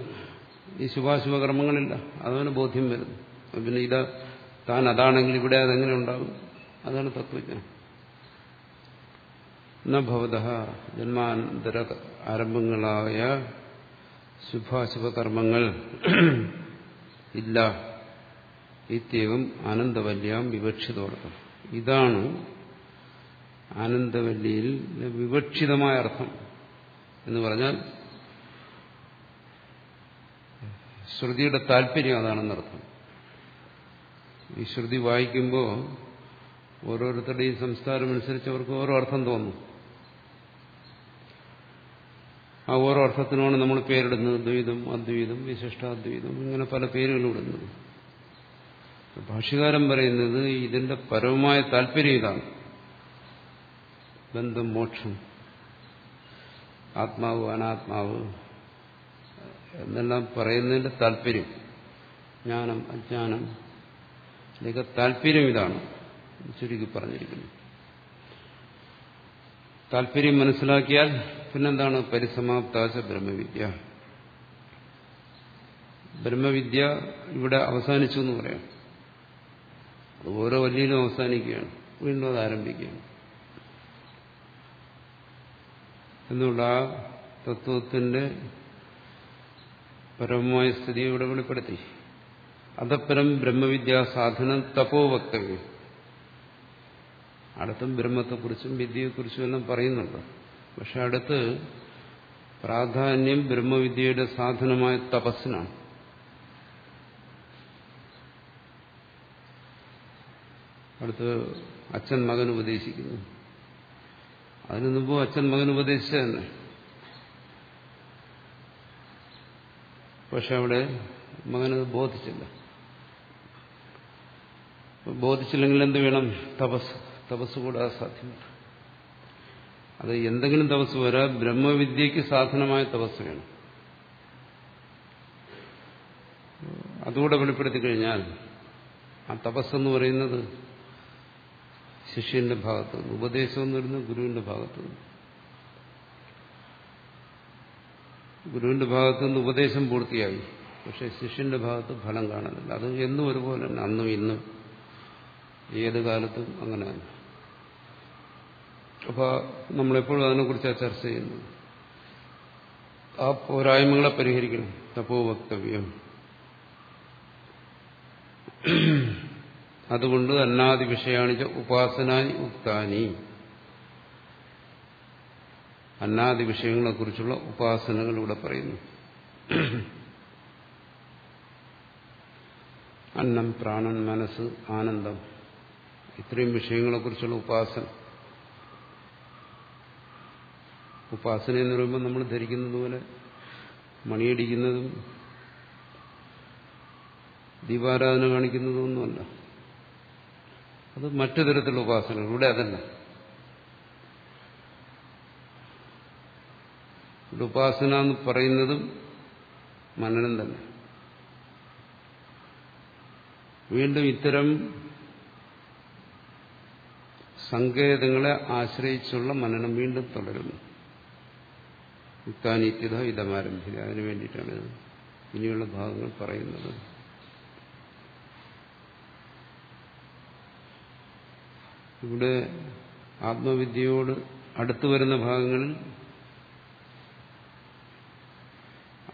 ഈ ശുഭാശുഭ കർമ്മങ്ങളില്ല അതവന് ബോധ്യം വരുന്നു പിന്നെ ഇത് താൻ അതാണെങ്കിൽ ഇവിടെ അതെങ്ങനെ ഉണ്ടാകും? അതാണ് തത്വജ്ഞാനം. ഭവത ജന്മാന്തര ആരംഭങ്ങളായ ശുഭാശുഭ കർമ്മങ്ങൾ ഇല്ല. ഇത്യവും ആനന്ദവല്യാം വിവക്ഷിതോർത്ഥം. ഇതാണ് ആനന്ദവല്ലിയിൽ വിവക്ഷിതമായ അർത്ഥം എന്ന് പറഞ്ഞാൽ ശ്രുതിയുടെ താല്പര്യം അതാണെന്നർത്ഥം ഈ ശ്രുതി വായിക്കുമ്പോൾ ഓരോരുത്തരുടെയും സംസ്കാരം അനുസരിച്ച് അവർക്ക് ഓരോ അർത്ഥം തോന്നും. ആ ഓരോ അർത്ഥത്തിനുമാണ് നമ്മൾ പേരിടുന്നത് ദ്വൈതം അദ്വൈതം വിശിഷ്ടാദ്വൈതം ഇങ്ങനെ പല പേരുകളിടുന്നത് ഭാഷ്യകാരൻ പറയുന്നത് ഇതിന്റെ പരമമായ താല്പര്യം ഇതാണ്. ബന്ധം മോക്ഷം ആത്മാവ് അനാത്മാവ് എന്നെല്ലാം പറയുന്നതിന്റെ താല്പര്യം ജ്ഞാനം അജ്ഞാനം ഇതിനൊക്കെ താല്പര്യം ഇതാണ് ചുരുക്കി പറഞ്ഞിരിക്കുന്നു. താല്പര്യം മനസ്സിലാക്കിയാൽ പിന്നെന്താണ് പരിസമാപ്താശ ബ്രഹ്മവിദ്യ? ബ്രഹ്മവിദ്യ ഇവിടെ അവസാനിച്ചു എന്ന് പറയാം. അത് ഓരോ വല്ലിയിലും അവസാനിക്കുകയാണ് വീണ്ടും അത് ആരംഭിക്കുകയാണ്. എന്നുള്ള ആ തത്വത്തിന്റെ പരമമായ സ്ഥിതി ഇവിടെ വെളിപ്പെടുത്തി. അതപ്പരം ബ്രഹ്മവിദ്യാ സാധനം തപോ വക്തവ്യം. അടുത്തും ബ്രഹ്മത്തെക്കുറിച്ചും വിദ്യയെക്കുറിച്ചും എല്ലാം പറയുന്നുണ്ട്. പക്ഷെ അടുത്ത് പ്രാധാന്യം ബ്രഹ്മവിദ്യയുടെ സാധനമായ തപസ്സിനാണ്. അടുത്ത് അച്ഛൻ മകൻ ഉപദേശിക്കുന്നു. അതിനു മുമ്പ് അച്ഛൻ മകൻ ഉപദേശിച്ച പക്ഷെ അവിടെ മകനത് ബോധിച്ചില്ല. ബോധിച്ചില്ലെങ്കിൽ എന്ത് വേണം? തപസ്. തപസ് കൂടാതെ സാധ്യമല്ല. അത് എന്തെങ്കിലും തപസ് വരാ ബ്രഹ്മവിദ്യക്ക് സാധനമായ തപസ് വേണം. അതുകൂടെ വെളിപ്പെടുത്തി കഴിഞ്ഞാൽ ആ തപസ്സെന്ന് പറയുന്നത് ശിഷ്യന്റെ ഭാഗത്തുനിന്ന് ഉപദേശം എന്ന് പറയുന്നത് ഗുരുവിന്റെ ഭാഗത്തു നിന്ന് ഗുരുവിന്റെ ഭാഗത്തു നിന്ന് ഉപദേശം പൂർത്തിയായി. പക്ഷെ ശിഷ്യന്റെ ഭാഗത്ത് ഫലം കാണുന്നില്ല. അത് എന്നും ഒരുപോലെ തന്നെ അന്നും ഇന്നും ഏത് കാലത്തും അങ്ങനെ തന്നെ. അപ്പൊ നമ്മളെപ്പോഴും അതിനെക്കുറിച്ചാണ് ചർച്ച ചെയ്യുന്നത് ആ പോരായ്മകളെ പരിഹരിക്കണം. തപ്പോ വക്തവ്യം. അതുകൊണ്ട് അന്നാദി വിഷയാണിച്ച ഉപാസനായി ഉക്താനി. അന്നാദി വിഷയങ്ങളെക്കുറിച്ചുള്ള ഉപാസനകൾ ഇവിടെ പറയുന്നു. അന്നം പ്രാണൻ മനസ്സ് ആനന്ദം. ഇത്രയും വിഷയങ്ങളെക്കുറിച്ചുള്ള ഉപാസന. ഉപാസന എന്ന് പറയുമ്പോൾ നമ്മൾ ധരിക്കുന്നത് പോലെ മണിയടിക്കുന്നതും ദീപാരാധന കാണിക്കുന്നതും ഒന്നുമല്ല അത് മറ്റു തരത്തിലുള്ള ഉപാസനകൾ. ഇവിടെ അതല്ല. ഇവിടെ ഉപാസന എന്ന് പറയുന്നതും മനനം തന്നെ. വീണ്ടും ഇത്തരം സങ്കേതങ്ങളെ ആശ്രയിച്ചുള്ള മനനം വീണ്ടും തുടരുന്നു. യുക്താനിത്യത ഇതമാരംഭിക്കുക. അതിനു വേണ്ടിയിട്ടാണ് ഇനിയുള്ള ഭാഗങ്ങൾ പറയുന്നത്. ഇവിടെ ആത്മവിദ്യയോട് അടുത്തു വരുന്ന ഭാഗങ്ങളിൽ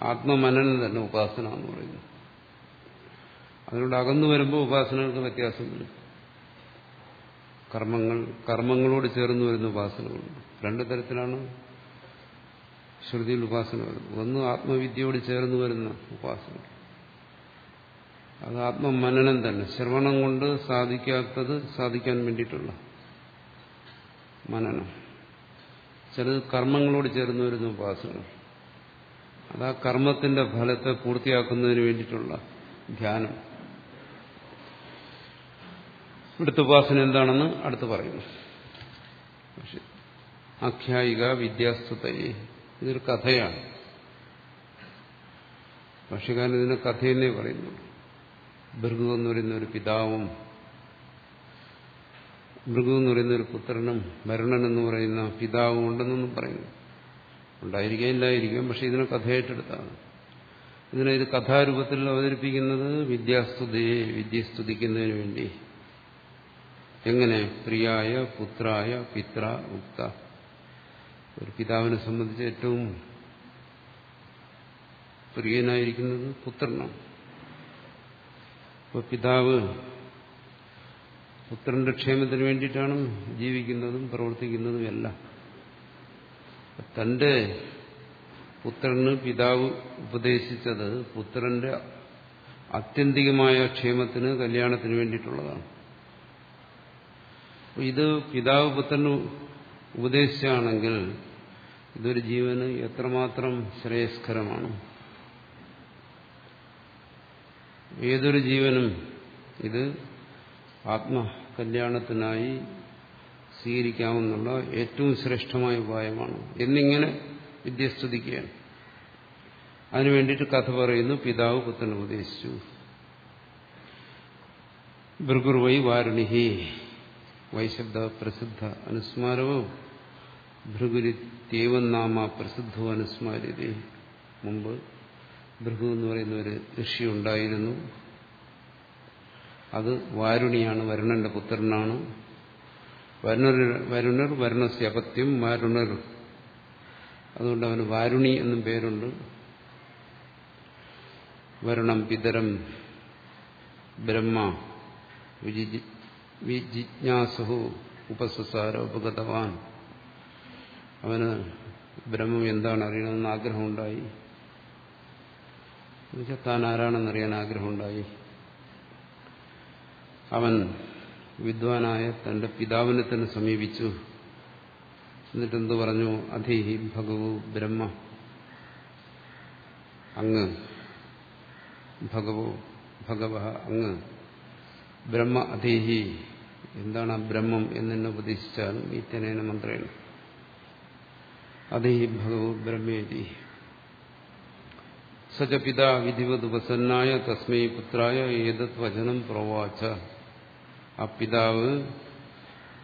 ആത്മമനനം തന്നെ ഉപാസന എന്ന് പറയുന്നു. അതിനോട് അകന്നു വരുമ്പോൾ ഉപാസനകൾക്ക് വ്യത്യാസം വരും. കർമ്മങ്ങൾ കർമ്മങ്ങളോട് ചേർന്ന് വരുന്ന ഉപാസനകളുണ്ട് രണ്ടു തരത്തിലാണ് ശ്രുതിയിൽ ഉപാസന വരുന്നത്. ഒന്ന് ആത്മവിദ്യയോട് ചേർന്ന് വരുന്ന ഉപാസന. അത് ആത്മമനനം തന്നെ. ശ്രവണം കൊണ്ട് സാധിക്കാത്തത് സാധിക്കാൻ വേണ്ടിയിട്ടുള്ള മനനം. ചിലത് കർമ്മങ്ങളോട് ചേർന്ന് വരുന്ന ഉപാസന. അത് ആ കർമ്മത്തിന്റെ ഫലത്തെ പൂർത്തിയാക്കുന്നതിന് വേണ്ടിയിട്ടുള്ള ധ്യാനം. ഇവിടുത്തെ ഉപാസന എന്താണെന്ന് അടുത്ത് പറയുന്നു. ആഖ്യായിക വിദ്യാസ്തുതയെ ഇതൊരു കഥയാണ്. ഭാഷകാരൻ ഇതിനെ കഥയെന്നേ പറയുന്നു. ഭൃഗു എന്ന് പറയുന്ന ഒരു പിതാവും ഭൃഗു എന്ന് പറയുന്ന ഒരു പുത്രനും ഭരണൻ എന്ന് പറയുന്ന പിതാവും ഉണ്ടെന്നൊന്നും പറയുന്നു. ഉണ്ടായിരിക്കാം ഇല്ലായിരിക്കാം പക്ഷെ ഇതിനെ കഥയായിട്ടെടുത്താണ്. ഇതിനെ ഇത് കഥാരൂപത്തിൽ അവതരിപ്പിക്കുന്നത് വിദ്യാസ്തുതിയെ വിദ്യ സ്തുതിക്കുന്നതിന് വേണ്ടി. എങ്ങനെ? പ്രിയായ പുത്രായ പിത്ര ഉക്ത. ഒരു പിതാവിനെ സംബന്ധിച്ച് ഏറ്റവും പ്രിയനായിരിക്കുന്നത് പുത്രനാണ്. അപ്പോൾ പിതാവ് പുത്രന്റെ ക്ഷേമത്തിന് വേണ്ടിയിട്ടാണ് ജീവിക്കുന്നതും പ്രവർത്തിക്കുന്നതും എല്ലാം തന്റെ പുത്രന് പിതാവ് ഉപദേശിച്ചത് പുത്രന്റെ ആത്യന്തികമായ ക്ഷേമത്തിന് കല്യാണത്തിന് വേണ്ടിയിട്ടുള്ളതാണ്. ഇത് പിതാവ് പുത്രന് ഉപദേശിച്ചാണെങ്കിൽ ഇതൊരു ജീവന് എത്രമാത്രം ശ്രേയസ്കരമാണ്. ഏതൊരു ജീവനും ഇത് ആത്മകല്യാണത്തിനായി സ്വീകരിക്കാമെന്നുള്ള ഏറ്റവും ശ്രേഷ്ഠമായ ഉപായമാണ്. എന്നിങ്ങനെ വിദ്യ സ്തുതിക്കുകയാണ് അതിനു വേണ്ടിയിട്ട് കഥ പറയുന്നു പിതാവ് പുത്രൻ ഉപദേശിച്ചു. ഭൃഗുർവൈ വാരുണിഹി വൈശബ്ദ പ്രസിദ്ധ അനുസ്മാരവോ ഭൃഗുരിത്യേവം നാമ പ്രസിദ്ധവും അനുസ്മാരതി. മുമ്പ് ഭൃഗു എന്ന് പറയുന്ന ഒരു ഋഷി ഉണ്ടായിരുന്നു. അത് വാരുണിയാണ് വരുണന്റെ പുത്രനാണ്. വരുണർ വരുണർ വരുണസ്യ അപത്യം വാരുണർ അതുകൊണ്ട് അവന് വാരുണി എന്നും പേരുണ്ട്. വരുണം പിതരം ബ്രഹ്മ. വിജിജ്ഞാസു ഉപസസാര ഉപഗതവാൻ. അവന് ബ്രഹ്മം എന്താണ് അറിയണമെന്ന് ആഗ്രഹമുണ്ടായി. താൻ ആരാണെന്നറിയാൻ ആഗ്രഹമുണ്ടായി. അവൻ വിദ്വാനായ തന്റെ പിതാവിനെ തന്നെ സമീപിച്ചു. എന്നിട്ടെന്ത് പറഞ്ഞു? അധീഹി ഭഗവു ബ്രഹ്മ. അങ്ങ്. ഭഗവോ ഭഗവ അങ്ങ്. ബ്രഹ്മ അധീഹി. എന്താണ് ആ ബ്രഹ്മം എന്നെ ഉപദേശിച്ചാലും ഇത്തനേന മന്ത്രേണ. അധീഹി ഭഗവു ബ്രഹ്മേതി. സജ പിതാ വിധിവത് ഉപസന്നായ തസ്മൈ പുത്രായ ഏതത് വചനം പ്രവാച. പിതാവ്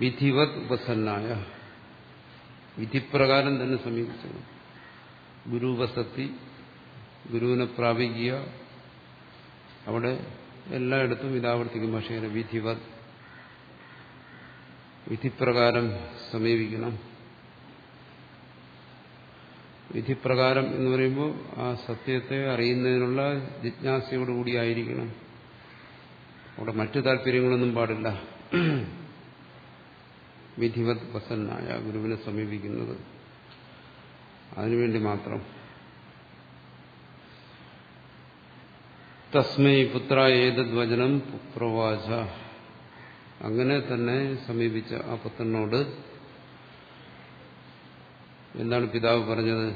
വിധിവത് ഉപസന്നായ. വിധിപ്രകാരം തന്നെ സമീപിച്ചത്. ഗുരു ഉപസത്തി ഗുരുവിനെ പ്രാപിക്കുക. അവിടെ എല്ലായിടത്തും ഇതാവർത്തിക്കും. പക്ഷേ വിധിവത് വിധിപ്രകാരം സമീപിക്കണം. വിധിപ്രകാരം എന്ന് പറയുമ്പോൾ ആ സത്യത്തെ അറിയുന്നതിനുള്ള ജിജ്ഞാസയോടുകൂടിയായിരിക്കണം അവിടെ മറ്റു താല്പര്യങ്ങളൊന്നും പാടില്ല. വിധിവത് പ്രസന്നായ ഗുരുവിനെ സമീപിക്കുന്നത് അതിനുവേണ്ടി മാത്രം. തസ്മൈ പുത്ര ഏതത് വചനം പ്രവാച അങ്ങനെ തന്നെ സമീപിച്ച ആ പുത്രനോട് എന്താണ് പിതാവ് പറഞ്ഞത്?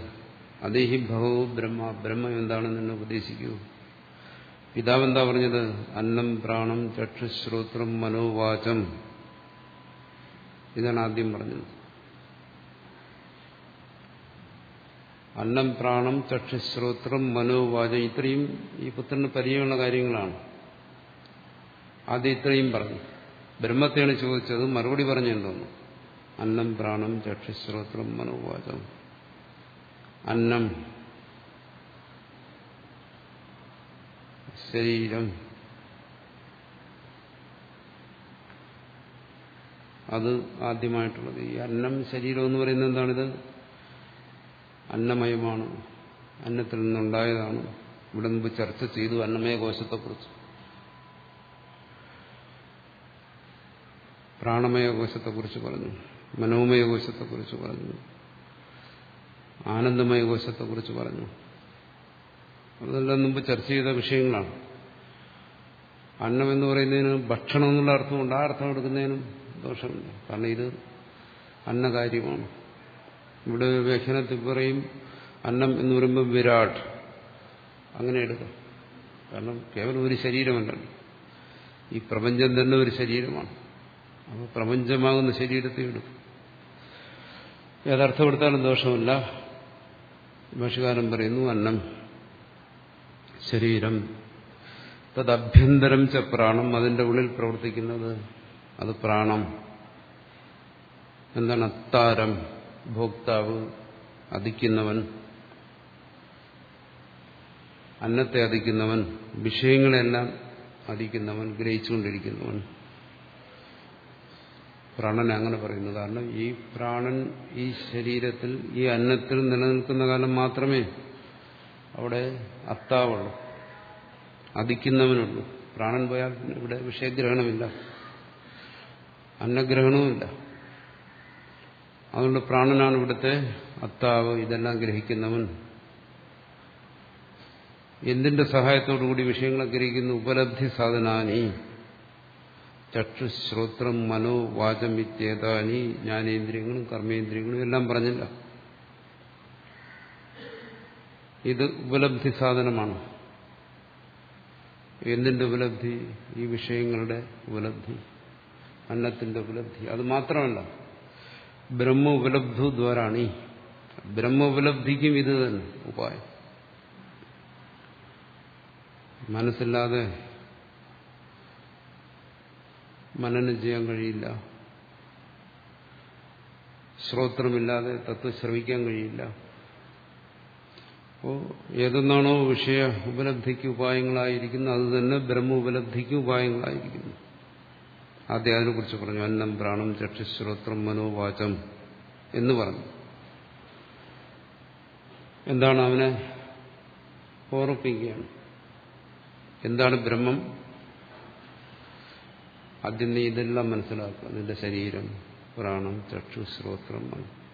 അതേഹി ഭവോ ബ്രഹ്മ ബ്രഹ്മ എന്നെ ഉപദേശിക്കൂ. പിതാവ് എന്താ പറഞ്ഞത്? അന്നം പ്രാണം ചക്ഷുശ്രോത്രം മനോവാചം. ഇതാണ് ആദ്യം പറഞ്ഞത്. അന്നം പ്രാണം ചക്ഷുശ്രോത്രം മനോവാചം. ഇത്രയും ഈ പുത്രന് പരിചയമുള്ള കാര്യങ്ങളാണ്. ആദ്യം ഇത്രയും പറഞ്ഞു. ബ്രഹ്മത്തെയാണ് ചോദിച്ചത്. മറുപടി പറഞ്ഞെന്തോന്നു അന്നം പ്രാണം ചക്ഷുശ്രോത്രം മനോവാചം. അന്നം ശരീരം. അത് ആദ്യമായിട്ടുള്ളത്. ഈ അന്നം ശരീരം എന്ന് പറയുന്നത് എന്താണിത്? അന്നമയമാണ്. അന്നത്തിൽ നിന്നുണ്ടായതാണ്. ഇവിടെ മുമ്പ് ചർച്ച ചെയ്തു അന്നമയ കോശത്തെക്കുറിച്ച്. പ്രാണമയ കോശത്തെക്കുറിച്ച് പറഞ്ഞു. മനോമയ കോശത്തെക്കുറിച്ച് പറഞ്ഞു. ആനന്ദമയ കോശത്തെക്കുറിച്ച് പറഞ്ഞു. അതെല്ലാം മുമ്പ് ചർച്ച ചെയ്ത വിഷയങ്ങളാണ്. അന്നം എന്ന് പറയുന്നതിന് ഭക്ഷണം എന്നുള്ള അർത്ഥമുണ്ട്. ആ അർത്ഥം എടുക്കുന്നതിനും ദോഷമുണ്ട്. കാരണം ഇത് അന്നകാര്യമാണ്. ഇവിടെ വ്യാഖ്യാനത്തിൽ പറയും അന്നം എന്ന് പറയുമ്പോൾ വിരാട്. അങ്ങനെ എടുക്കാം. കാരണം കേവലം ഒരു ശരീരമല്ലല്ലോ ഈ പ്രപഞ്ചം തന്നെ ഒരു ശരീരമാണ്. അപ്പോൾ പ്രപഞ്ചമാകുന്ന ശരീരത്തെ എടുക്കും. ഏതർത്ഥം ദോഷമല്ല. ഭാഷകാരൻ പറയുന്നു അന്നം ശരീരം. തദ്ഭ്യന്തരം ച പ്രാണം അതിന്റെ ഉള്ളിൽ പ്രവർത്തിക്കുന്നത് അത് പ്രാണം. എന്താണ് അത്താരം? ഭോക്താവ് അധിക്കുന്നവൻ അന്നത്തെ അധിക്കുന്നവൻ വിഷയങ്ങളെല്ലാം അധിക്കുന്നവൻ ഗ്രഹിച്ചുകൊണ്ടിരിക്കുന്നവൻ. പ്രാണൻ അങ്ങനെ പറയുന്നു. കാരണം ഈ പ്രാണൻ ഈ ശരീരത്തിൽ ഈ അന്നത്തിൽ നിലനിൽക്കുന്ന കാലം മാത്രമേ അവിടെ അത്താവുള്ളൂ. അതിക്കുന്നവനുള്ളൂ പ്രാണൻ പോയാൽ ഇവിടെ വിഷയഗ്രഹണമില്ല. അന്നഗ്രഹണവുമില്ല. അതുകൊണ്ട് പ്രാണനാണ് ഇവിടുത്തെ അത്താവ് ഇതെല്ലാം ഗ്രഹിക്കുന്നവൻ. എന്തിന്റെ സഹായത്തോടുകൂടി വിഷയങ്ങളെ ഗ്രഹിക്കുന്ന? ഉപലബ്ധി സാധനാനി. ചക്ഷുശ്രോത്രം മനോ വാചം ഇത്യേതാനി. ജ്ഞാനേന്ദ്രിയങ്ങളും കർമ്മേന്ദ്രിയങ്ങളും എല്ലാം പറഞ്ഞില്ല. ഇത് ഉപലബ്ധി സാധനമാണ്. എന്തിന്റെ ഉപലബ്ധി? ഈ വിഷയങ്ങളുടെ ഉപലബ്ധി അന്നത്തിന്റെ ഉപലബ്ധി. അത് മാത്രമല്ല ബ്രഹ്മ ഉപലബ്ധു ദ്വാരാണി. ബ്രഹ്മ ഉപലബ്ധിക്കും ഇത് തന്നെ ഉപായം. മനസ്സില്ലാതെ മനനം ചെയ്യാൻ കഴിയില്ല. ശ്രോത്രമില്ലാതെ തത്വം ശ്രവിക്കാൻ കഴിയില്ല. അപ്പോൾ ഏതെന്നാണോ വിഷയ ഉപലബ്ധിക്ക് ഉപായങ്ങളായിരിക്കുന്നത് അത് തന്നെ ബ്രഹ്മ ഉപലബ്ധിക്ക് ഉപായങ്ങളായിരിക്കുന്നു. ആദ്യം അതിനെക്കുറിച്ച് പറഞ്ഞു അന്നം പ്രാണം ചക്ഷുശ്രോത്രം മനോവാചം എന്ന് പറഞ്ഞു. എന്താണ് അവനെ ഓർപ്പിക്കുകയാണ് എന്താണ് ബ്രഹ്മം? ആദ്യം നീ ഇതെല്ലാം മനസ്സിലാക്കുക. നിന്റെ ശരീരം പ്രാണം ചക്ഷു ശ്രോത്രം മനം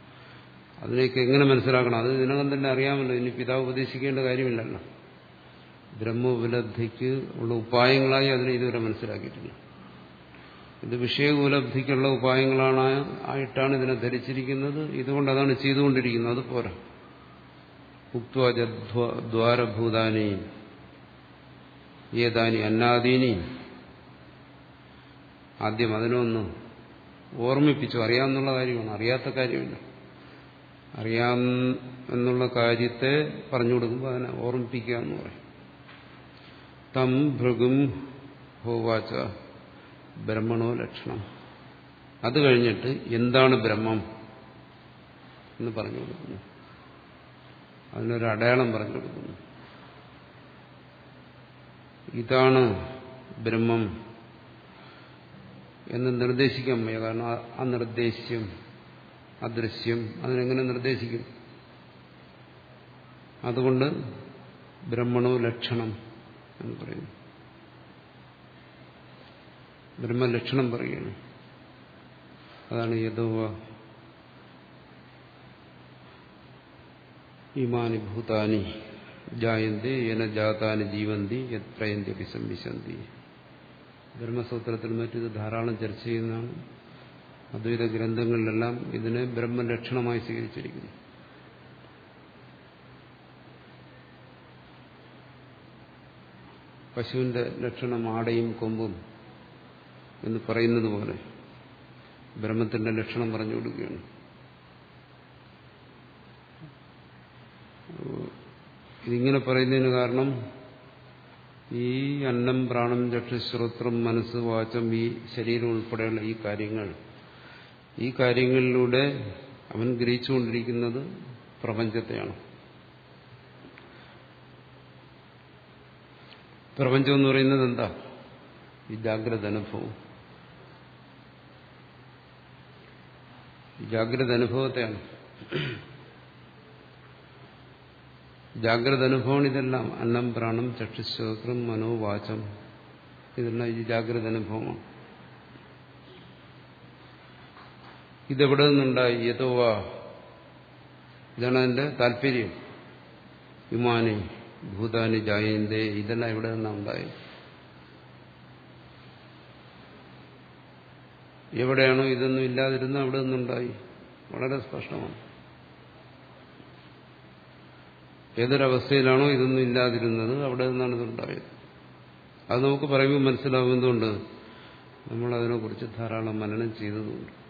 അതിനെയൊക്കെ എങ്ങനെ മനസ്സിലാക്കണം? അത് ഇതിനകം തന്നെ അറിയാമല്ലോ. ഇനി പിതാവ് ഉപദേശിക്കേണ്ട കാര്യമില്ലല്ലോ. ബ്രഹ്മോപലബ്ധിക്ക് ഉള്ള ഉപായങ്ങളായി അതിനെ ഇതുവരെ മനസ്സിലാക്കിയിട്ടില്ല. ഇത് വിഷയോപലബ്ധിക്കുള്ള ഉപായങ്ങളാണ് ആയിട്ടാണ് ഇതിനെ ധരിച്ചിരിക്കുന്നത്. ഇതുകൊണ്ട് അതാണ് ചെയ്തുകൊണ്ടിരിക്കുന്നത്. അത് പോരാ. ഉക്വാദ്വാരഭൂതാനി ഏതാനി അന്നാദീനി. ആദ്യം അതിനൊന്ന് ഓർമ്മിപ്പിച്ചു. അറിയാമെന്നുള്ള കാര്യമാണ്. അറിയാത്ത കാര്യമില്ല. അറിയാം എന്നുള്ള കാര്യത്തെ പറഞ്ഞു കൊടുക്കുമ്പോൾ അതിനെ ഓർമ്മിപ്പിക്കുക എന്ന് പറയും. തം ഭൃഗും ഹോവാച ബ്രഹ്മണോ ലക്ഷണം. അത് കഴിഞ്ഞിട്ട് എന്താണ് ബ്രഹ്മം എന്ന് പറഞ്ഞു കൊടുക്കുന്നു. അതിനൊരു അടയാളം പറഞ്ഞു കൊടുക്കുന്നു. ഇതാണ് ബ്രഹ്മം എന്ന് നിർദ്ദേശിക്കാൻ വയ്യ. കാരണം അനിർദ്ദേശ്യം അദൃശ്യം അതിനെങ്ങനെ നിർദ്ദേശിക്കും? അതുകൊണ്ട് ബ്രഹ്മണോ ലക്ഷണം എന്ന് പറയുന്നു. ബ്രഹ്മലക്ഷണം പറയുകയാണ് അതാണ് യഥോവ ഇമാനി ഭൂതാനി ജായന്തി യന ജാതാനി ജീവന്തി യത്രയന്തി അഭിസംബിശന്തി ബ്രഹ്മസൂത്രത്തിൽ മറ്റിത് ധാരാളം ചർച്ച ചെയ്യുന്നതാണ്. അദ്വൈത ഗ്രന്ഥങ്ങളിലെല്ലാം ഇതിനെ ബ്രഹ്മലക്ഷണമായി സ്വീകരിച്ചിരിക്കുന്നു. പശുവിന്റെ ലക്ഷണം ആടയും കൊമ്പും എന്ന് പറയുന്നത് പോലെ ബ്രഹ്മത്തിന്റെ ലക്ഷണം പറഞ്ഞു കൊടുക്കുകയാണ്. ഇതിങ്ങനെ പറയുന്നതിന് കാരണം ഈ അന്നം പ്രാണം ചക്ഷുശ്രോത്രം മനസ്സ് വാചം ഈ ശരീരം ഉൾപ്പെടെയുള്ള ഈ കാര്യങ്ങൾ ഈ കാര്യങ്ങളിലൂടെ അവൻ ഗ്രഹിച്ചുകൊണ്ടിരിക്കുന്നത് പ്രപഞ്ചത്തെയാണ്. പ്രപഞ്ചം എന്ന് പറയുന്നത് എന്താ? ഈ ജാഗ്രത അനുഭവം ജാഗ്രത അനുഭവത്തെയാണ് ജാഗ്രത അനുഭവമാണ് ഇതെല്ലാം അന്നം പ്രാണം ചക്ഷുശ്രോത്രം മനോവാചം. ഇതെല്ലാം ഈ ജാഗ്രത അനുഭവമാണ് ഇതെവിടെ നിന്നുണ്ടായി? യഥോവാ. ഇതാണ് അതിന്റെ താല്പര്യം. ഇമാനി ഭൂതാനി ജായന്തേ ഇതെല്ലാം ഇവിടെ നിന്നാണ് ഉണ്ടായി എവിടെയാണോ ഇതൊന്നും ഇല്ലാതിരുന്ന അവിടെ നിന്നുണ്ടായി. വളരെ സ്പഷ്ടമാണ്. ഏതൊരവസ്ഥയിലാണോ ഇതൊന്നും ഇല്ലാതിരുന്നത് അവിടെ നിന്നാണ് ഇതുണ്ടായത്. അത് നമുക്ക് പറയുമ്പോൾ മനസ്സിലാവുന്നതുകൊണ്ട് നമ്മൾ അതിനെക്കുറിച്ച് ധാരാളം മനനം ചെയ്തതുകൊണ്ട്.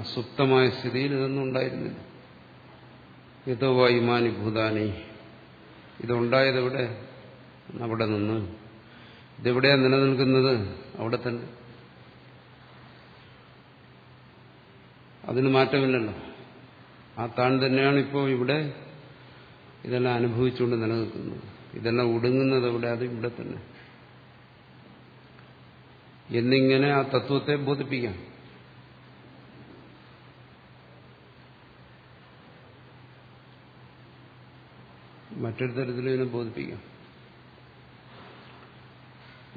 അസുപ്തമായ സ്ഥിതിയിൽ ഇതൊന്നും ഉണ്ടായിരുന്നില്ല. യഥോ വായുമാനി ഭൂതാനി. ഇതുണ്ടായത് എവിടെ അവിടെ നിന്ന്. ഇതെവിടെയാണ് നിലനിൽക്കുന്നത്? അവിടെ തന്നെ. അതിന് മാറ്റമില്ലല്ലോ. ആ താൻ തന്നെയാണ് ഇപ്പോൾ ഇവിടെ ഇതെല്ലാം അനുഭവിച്ചുകൊണ്ട് നിലനിൽക്കുന്നത്. ഇതെല്ലാം ഒടുങ്ങുന്നത് എവിടെ? അത് ഇവിടെ തന്നെ. എന്നിങ്ങനെ ആ തത്വത്തെ ബോധിപ്പിക്കാം. മറ്റൊരു തരത്തിൽ ഇതിനെ ബോധിപ്പിക്കാം.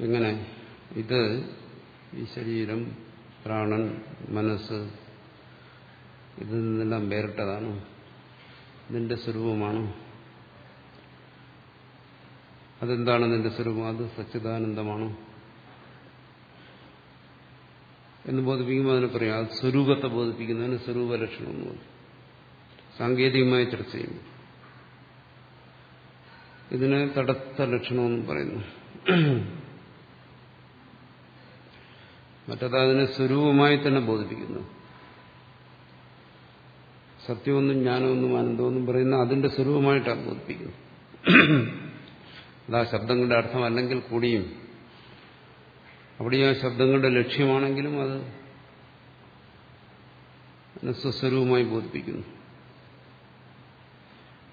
എങ്ങനെ? ഇത് ഈ ശരീരം പ്രാണൻ മനസ്സ് ഇതിൽ നിന്നെല്ലാം വേറിട്ടതാണ്. നിന്റെ സ്വരൂപമാണ്. അതെന്താണ് നിന്റെ സ്വരൂപം? അത് സച്ചിദാനന്ദമാണ്. എന്ന് ബോധിപ്പിക്കുമ്പോൾ അതിനെ പറയാം. സ്വരൂപത്തെ ബോധിപ്പിക്കുന്നതിന് സ്വരൂപ ലക്ഷണം എന്ന് പറയും സാങ്കേതികമായി ചർച്ച ചെയ്യുന്നു. ഇതിനെ തടസ്സ ലക്ഷണമെന്ന് പറയുന്നു. മറ്റത് അതിനെ സ്വരൂപമായി തന്നെ ബോധിപ്പിക്കുന്നു. സത്യമൊന്നും ജ്ഞാനമൊന്നും ആനന്ദമൊന്നും പറയുന്ന അതിന്റെ സ്വരൂപമായിട്ടാണ് ബോധിപ്പിക്കുന്നത്. അത് ശബ്ദങ്ങളുടെ അർത്ഥമല്ലെങ്കിൽ കൂടിയും. അവിടെ ആ ശബ്ദങ്ങളുടെ ലക്ഷ്യമാണെങ്കിലും അത് സ്വസ്വരൂപമായി ബോധിപ്പിക്കുന്നു.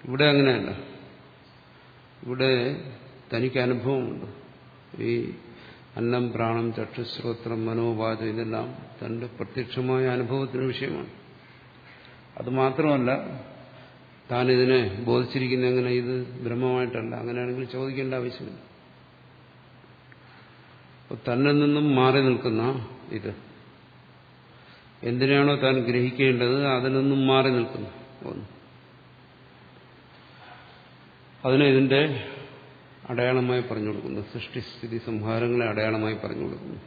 ഇവിടെ അങ്ങനെയല്ല. ഇവിടെ തനിക്ക് അനുഭവമുണ്ട്. ഈ അന്നം പ്രാണം ചക്ഷുശ്രോത്രം മനോവാചം ഇതെല്ലാം തന്റെ പ്രത്യക്ഷമായ അനുഭവത്തിന് വിഷയമാണ്. അത് മാത്രമല്ല താൻ ഇതിനെ ബോധിച്ചിരിക്കുന്ന എങ്ങനെ ഇത് ബ്രഹ്മമായിട്ടല്ല അങ്ങനെയാണെങ്കിൽ ചോദിക്കേണ്ട ആവശ്യമില്ല. തന്നിൽ നിന്നും മാറി നിൽക്കുന്ന ഇത്. എന്തിനാണോ താൻ ഗ്രഹിക്കേണ്ടത്? അതിൽ നിന്നും മാറി നിൽക്കുന്നു. ഒന്ന്. അതിനെ ഇതിന്റെ അടയാളമായി പറഞ്ഞു കൊടുക്കുന്നു സൃഷ്ടിസ്ഥിതി സംഹാരങ്ങളെ അടയാളമായി പറഞ്ഞു കൊടുക്കുന്നു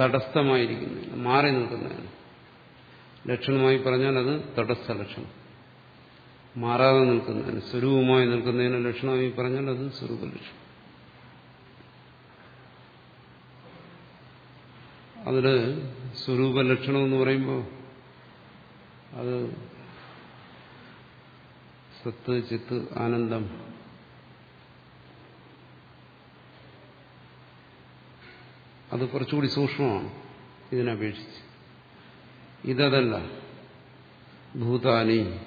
തടസ്സമായിരിക്കുന്നു. മാറി നിൽക്കുന്നതാണ്. ലക്ഷണമായി പറഞ്ഞാൽ അത് തടസ്സ ലക്ഷണം. മാറാതെ നിൽക്കുന്നതിന് സ്വരൂപമായി നിൽക്കുന്നതിന് ലക്ഷണമായി പറഞ്ഞാൽ അത് സ്വരൂപ ലക്ഷണം. അതിൽ സ്വരൂപ ലക്ഷണം എന്ന് പറയുമ്പോൾ അത് സത്ത് ചിത്ത് ആനന്ദം. അത് കുറച്ചുകൂടി സൂക്ഷ്മമാണ് ഇതിനപേക്ഷിച്ച് ഇതല്ല ഭൂതാനി.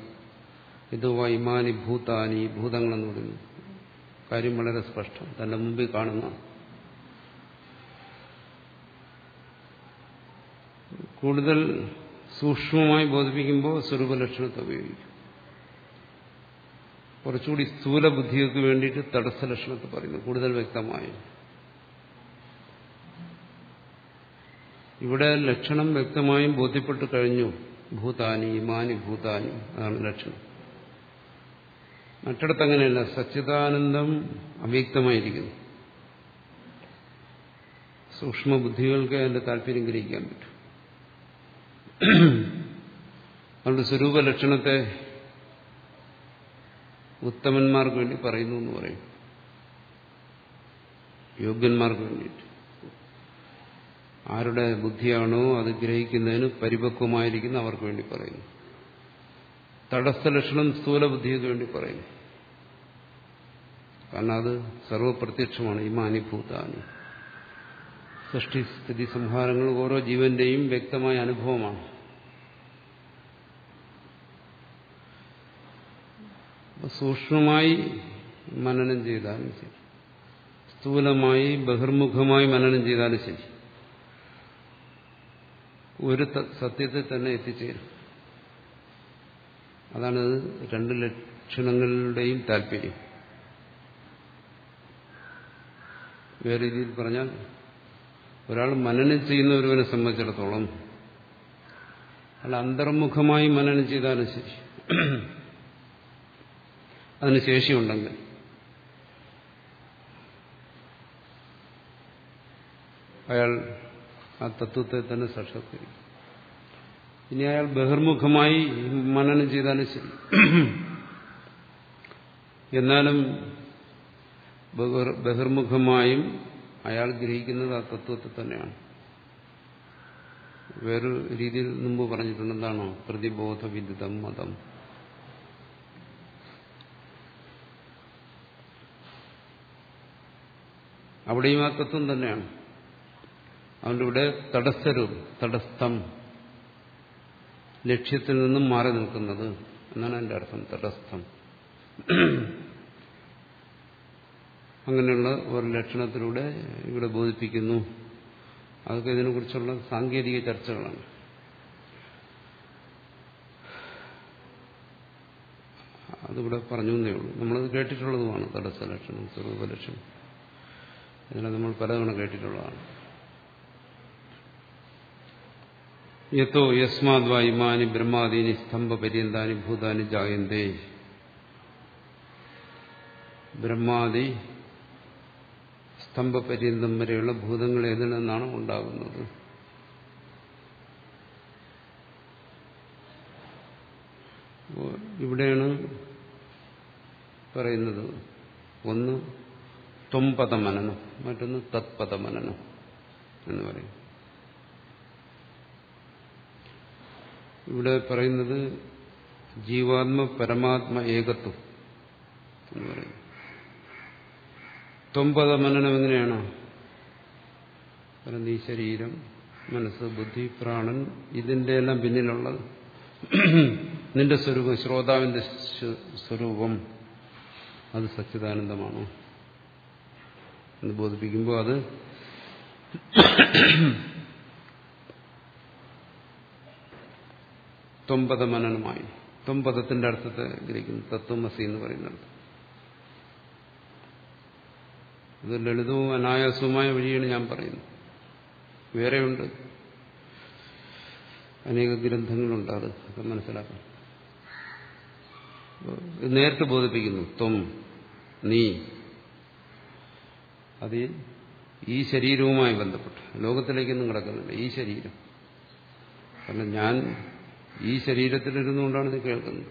ഇത് വൈമാനി ഭൂതാനി ഭൂതങ്ങളെന്ന് പറയുന്നു. കാര്യം വളരെ സ്പഷ്ടം. തന്റെ മുമ്പിൽ കാണുന്ന കൂടുതൽ സൂക്ഷ്മമായി ബോധിപ്പിക്കുമ്പോൾ സ്വരൂപലക്ഷണത്തെ ഉപയോഗിക്കും. കുറച്ചുകൂടി സ്ഥൂല ബുദ്ധികൾക്ക് വേണ്ടിയിട്ട് തടസ്സ ലക്ഷണത്തെ പറയുന്നു. കൂടുതൽ വ്യക്തമായി. ഇവിടെ ലക്ഷണം വ്യക്തമായും ബോധ്യപ്പെട്ടു കഴിഞ്ഞു. ഭൂതാനി ഇമാനി ഭൂതാനി. അതാണ് ലക്ഷണം. മറ്റിടത്ത് അങ്ങനെയല്ല. സച്ചിദാനന്ദം അവ്യക്തമായിരിക്കുന്നു. സൂക്ഷ്മ ബുദ്ധികൾക്ക് അതിന്റെ താല്പര്യം ഗ്രഹിക്കാൻ പറ്റും. അതുകൊണ്ട് സ്വരൂപ ലക്ഷണത്തെ ഉത്തമന്മാർക്ക് വേണ്ടി പറയുന്നു എന്ന് പറയും. യോഗ്യന്മാർക്ക് വേണ്ടിയിട്ട്. ആരുടെ ബുദ്ധിയാണോ അത് ഗ്രഹിക്കുന്നതിന് പരിപക്വമായിരിക്കുന്ന അവർക്ക് വേണ്ടി പറയുന്നു. തടസ്ഥ ലക്ഷണം സ്ഥൂല ബുദ്ധിക്ക് വേണ്ടി പറയുന്നു. കാരണം അത് സർവപ്രത്യക്ഷമാണ്. ഇമാനുഭൂതാണ് സൃഷ്ടി സ്ഥിതി സംഹാരങ്ങൾ ഓരോ ജീവന്റെയും വ്യക്തമായ അനുഭവമാണ്. സൂക്ഷ്മമായി മനനം ചെയ്താലും ശരി. സ്ഥൂലമായി ബഹിർമുഖമായി മനനം ചെയ്താലും ശരി. ഒരു സത്യത്തിൽ തന്നെ എത്തിച്ചേരും. അതാണ് രണ്ട് ലക്ഷണങ്ങളുടെയും താല്പര്യം. വേറെ രീതിയിൽ പറഞ്ഞാൽ ഒരാൾ മനനം ചെയ്യുന്ന ഒരുവനെ സംബന്ധിച്ചിടത്തോളം അയാൾ അന്തർമുഖമായി മനനം ചെയ്താലും ശരി. അതിന് ശേഷിയുണ്ടെങ്കിൽ. അയാൾ ആ തത്വത്തെ തന്നെ സാക്ഷാത്കരിക്കും. ഇനി അയാൾ ബഹിർമുഖമായി മനനം ചെയ്താലും ശരി. എന്നാലും ബഹിർമുഖമായും അയാൾ ഗ്രഹിക്കുന്നത് ആ തത്വത്തെ തന്നെയാണ്. വേറൊരു രീതിയിൽ മുമ്പ് പറഞ്ഞിട്ടുണ്ട് എന്താണോ പ്രതിബോധ വിദിതം മതം. അവിടെയും ആ തത്വം തന്നെയാണ്. അതുകൊണ്ട് ഇവിടെ തടസ്സരും തടസ്ഥം ലക്ഷ്യത്തിൽ നിന്നും മാറി നിൽക്കുന്നത് എന്നാണ് എന്റെ അർത്ഥം തടസ്ഥം അങ്ങനെയുള്ള ഒരു ലക്ഷണത്തിലൂടെ ഇവിടെ ബോധിപ്പിക്കുന്നു. അതൊക്കെ ഇതിനെക്കുറിച്ചുള്ള സാങ്കേതിക ചർച്ചകളാണ്. അതിവിടെ പറഞ്ഞു എന്നേ ഉള്ളൂ. നമ്മളത് കേട്ടിട്ടുള്ളതുമാണ് തടസ്സ ലക്ഷണം സ്വരൂപലക്ഷണം ഇതിനെ നമ്മൾ പലതവണ കേട്ടിട്ടുള്ളതാണ്. യത്തോ യസ്മാദ്വാ ഇമാനി ബ്രഹ്മാദീനി സ്തംഭപര്യന്താനി ഭൂതാനി ജായന്തേ. ബ്രഹ്മാദി സ്തംഭപര്യന്തം വരെയുള്ള ഭൂതങ്ങൾ ഏതിൽ നിന്നാണ് ഉണ്ടാകുന്നത്? ഇവിടെയാണ് പറയുന്നത്. ഒന്ന് ത്വംപദമനനം. മറ്റൊന്ന് തത്പദമനനം എന്ന് പറയും. ഇവിടെ പറയുന്നത് ജീവാത്മ പരമാത്മ ഏകത്വം എന്ന് പറയും. തൊമ്പത മനനം എങ്ങനെയാണ്? പറയുന്നത് ഈ ശരീരം മനസ്സ് ബുദ്ധി പ്രാണൻ ഇതിന്റെ എല്ലാം പിന്നിലുള്ളത് നിന്റെ സ്വരൂപം ശ്രോതാവിന്റെ സ്വരൂപം. അത് സച്ചിദാനന്ദമാണോ. എന്ന് ബോധിപ്പിക്കുമ്പോൾ അത് ത്വംപദ മനനമായി. തൊമ്പതത്തിന്റെ അർത്ഥത്തെ ഗ്രഹിക്കുന്നു. തത്വമസി എന്ന് പറയുന്നത് ഇത് ലളിതവും അനായാസവുമായ വഴിയാണ് ഞാൻ പറയുന്നത്. വേറെയുണ്ട്. അനേക ഗ്രന്ഥങ്ങളുണ്ട് അത് ഒക്കെ മനസ്സിലാക്കാം. നേരിട്ട് ബോധിപ്പിക്കുന്നു. ത്വം നീ. അത് ഈ ശരീരവുമായി ബന്ധപ്പെട്ട്. ലോകത്തിലേക്കൊന്നും കിടക്കുന്നില്ല. ഈ ശരീരം. കാരണം ഞാൻ ഈ ശരീരത്തിലിരുന്നുകൊണ്ടാണ് ഇത് കേൾക്കുന്നത്.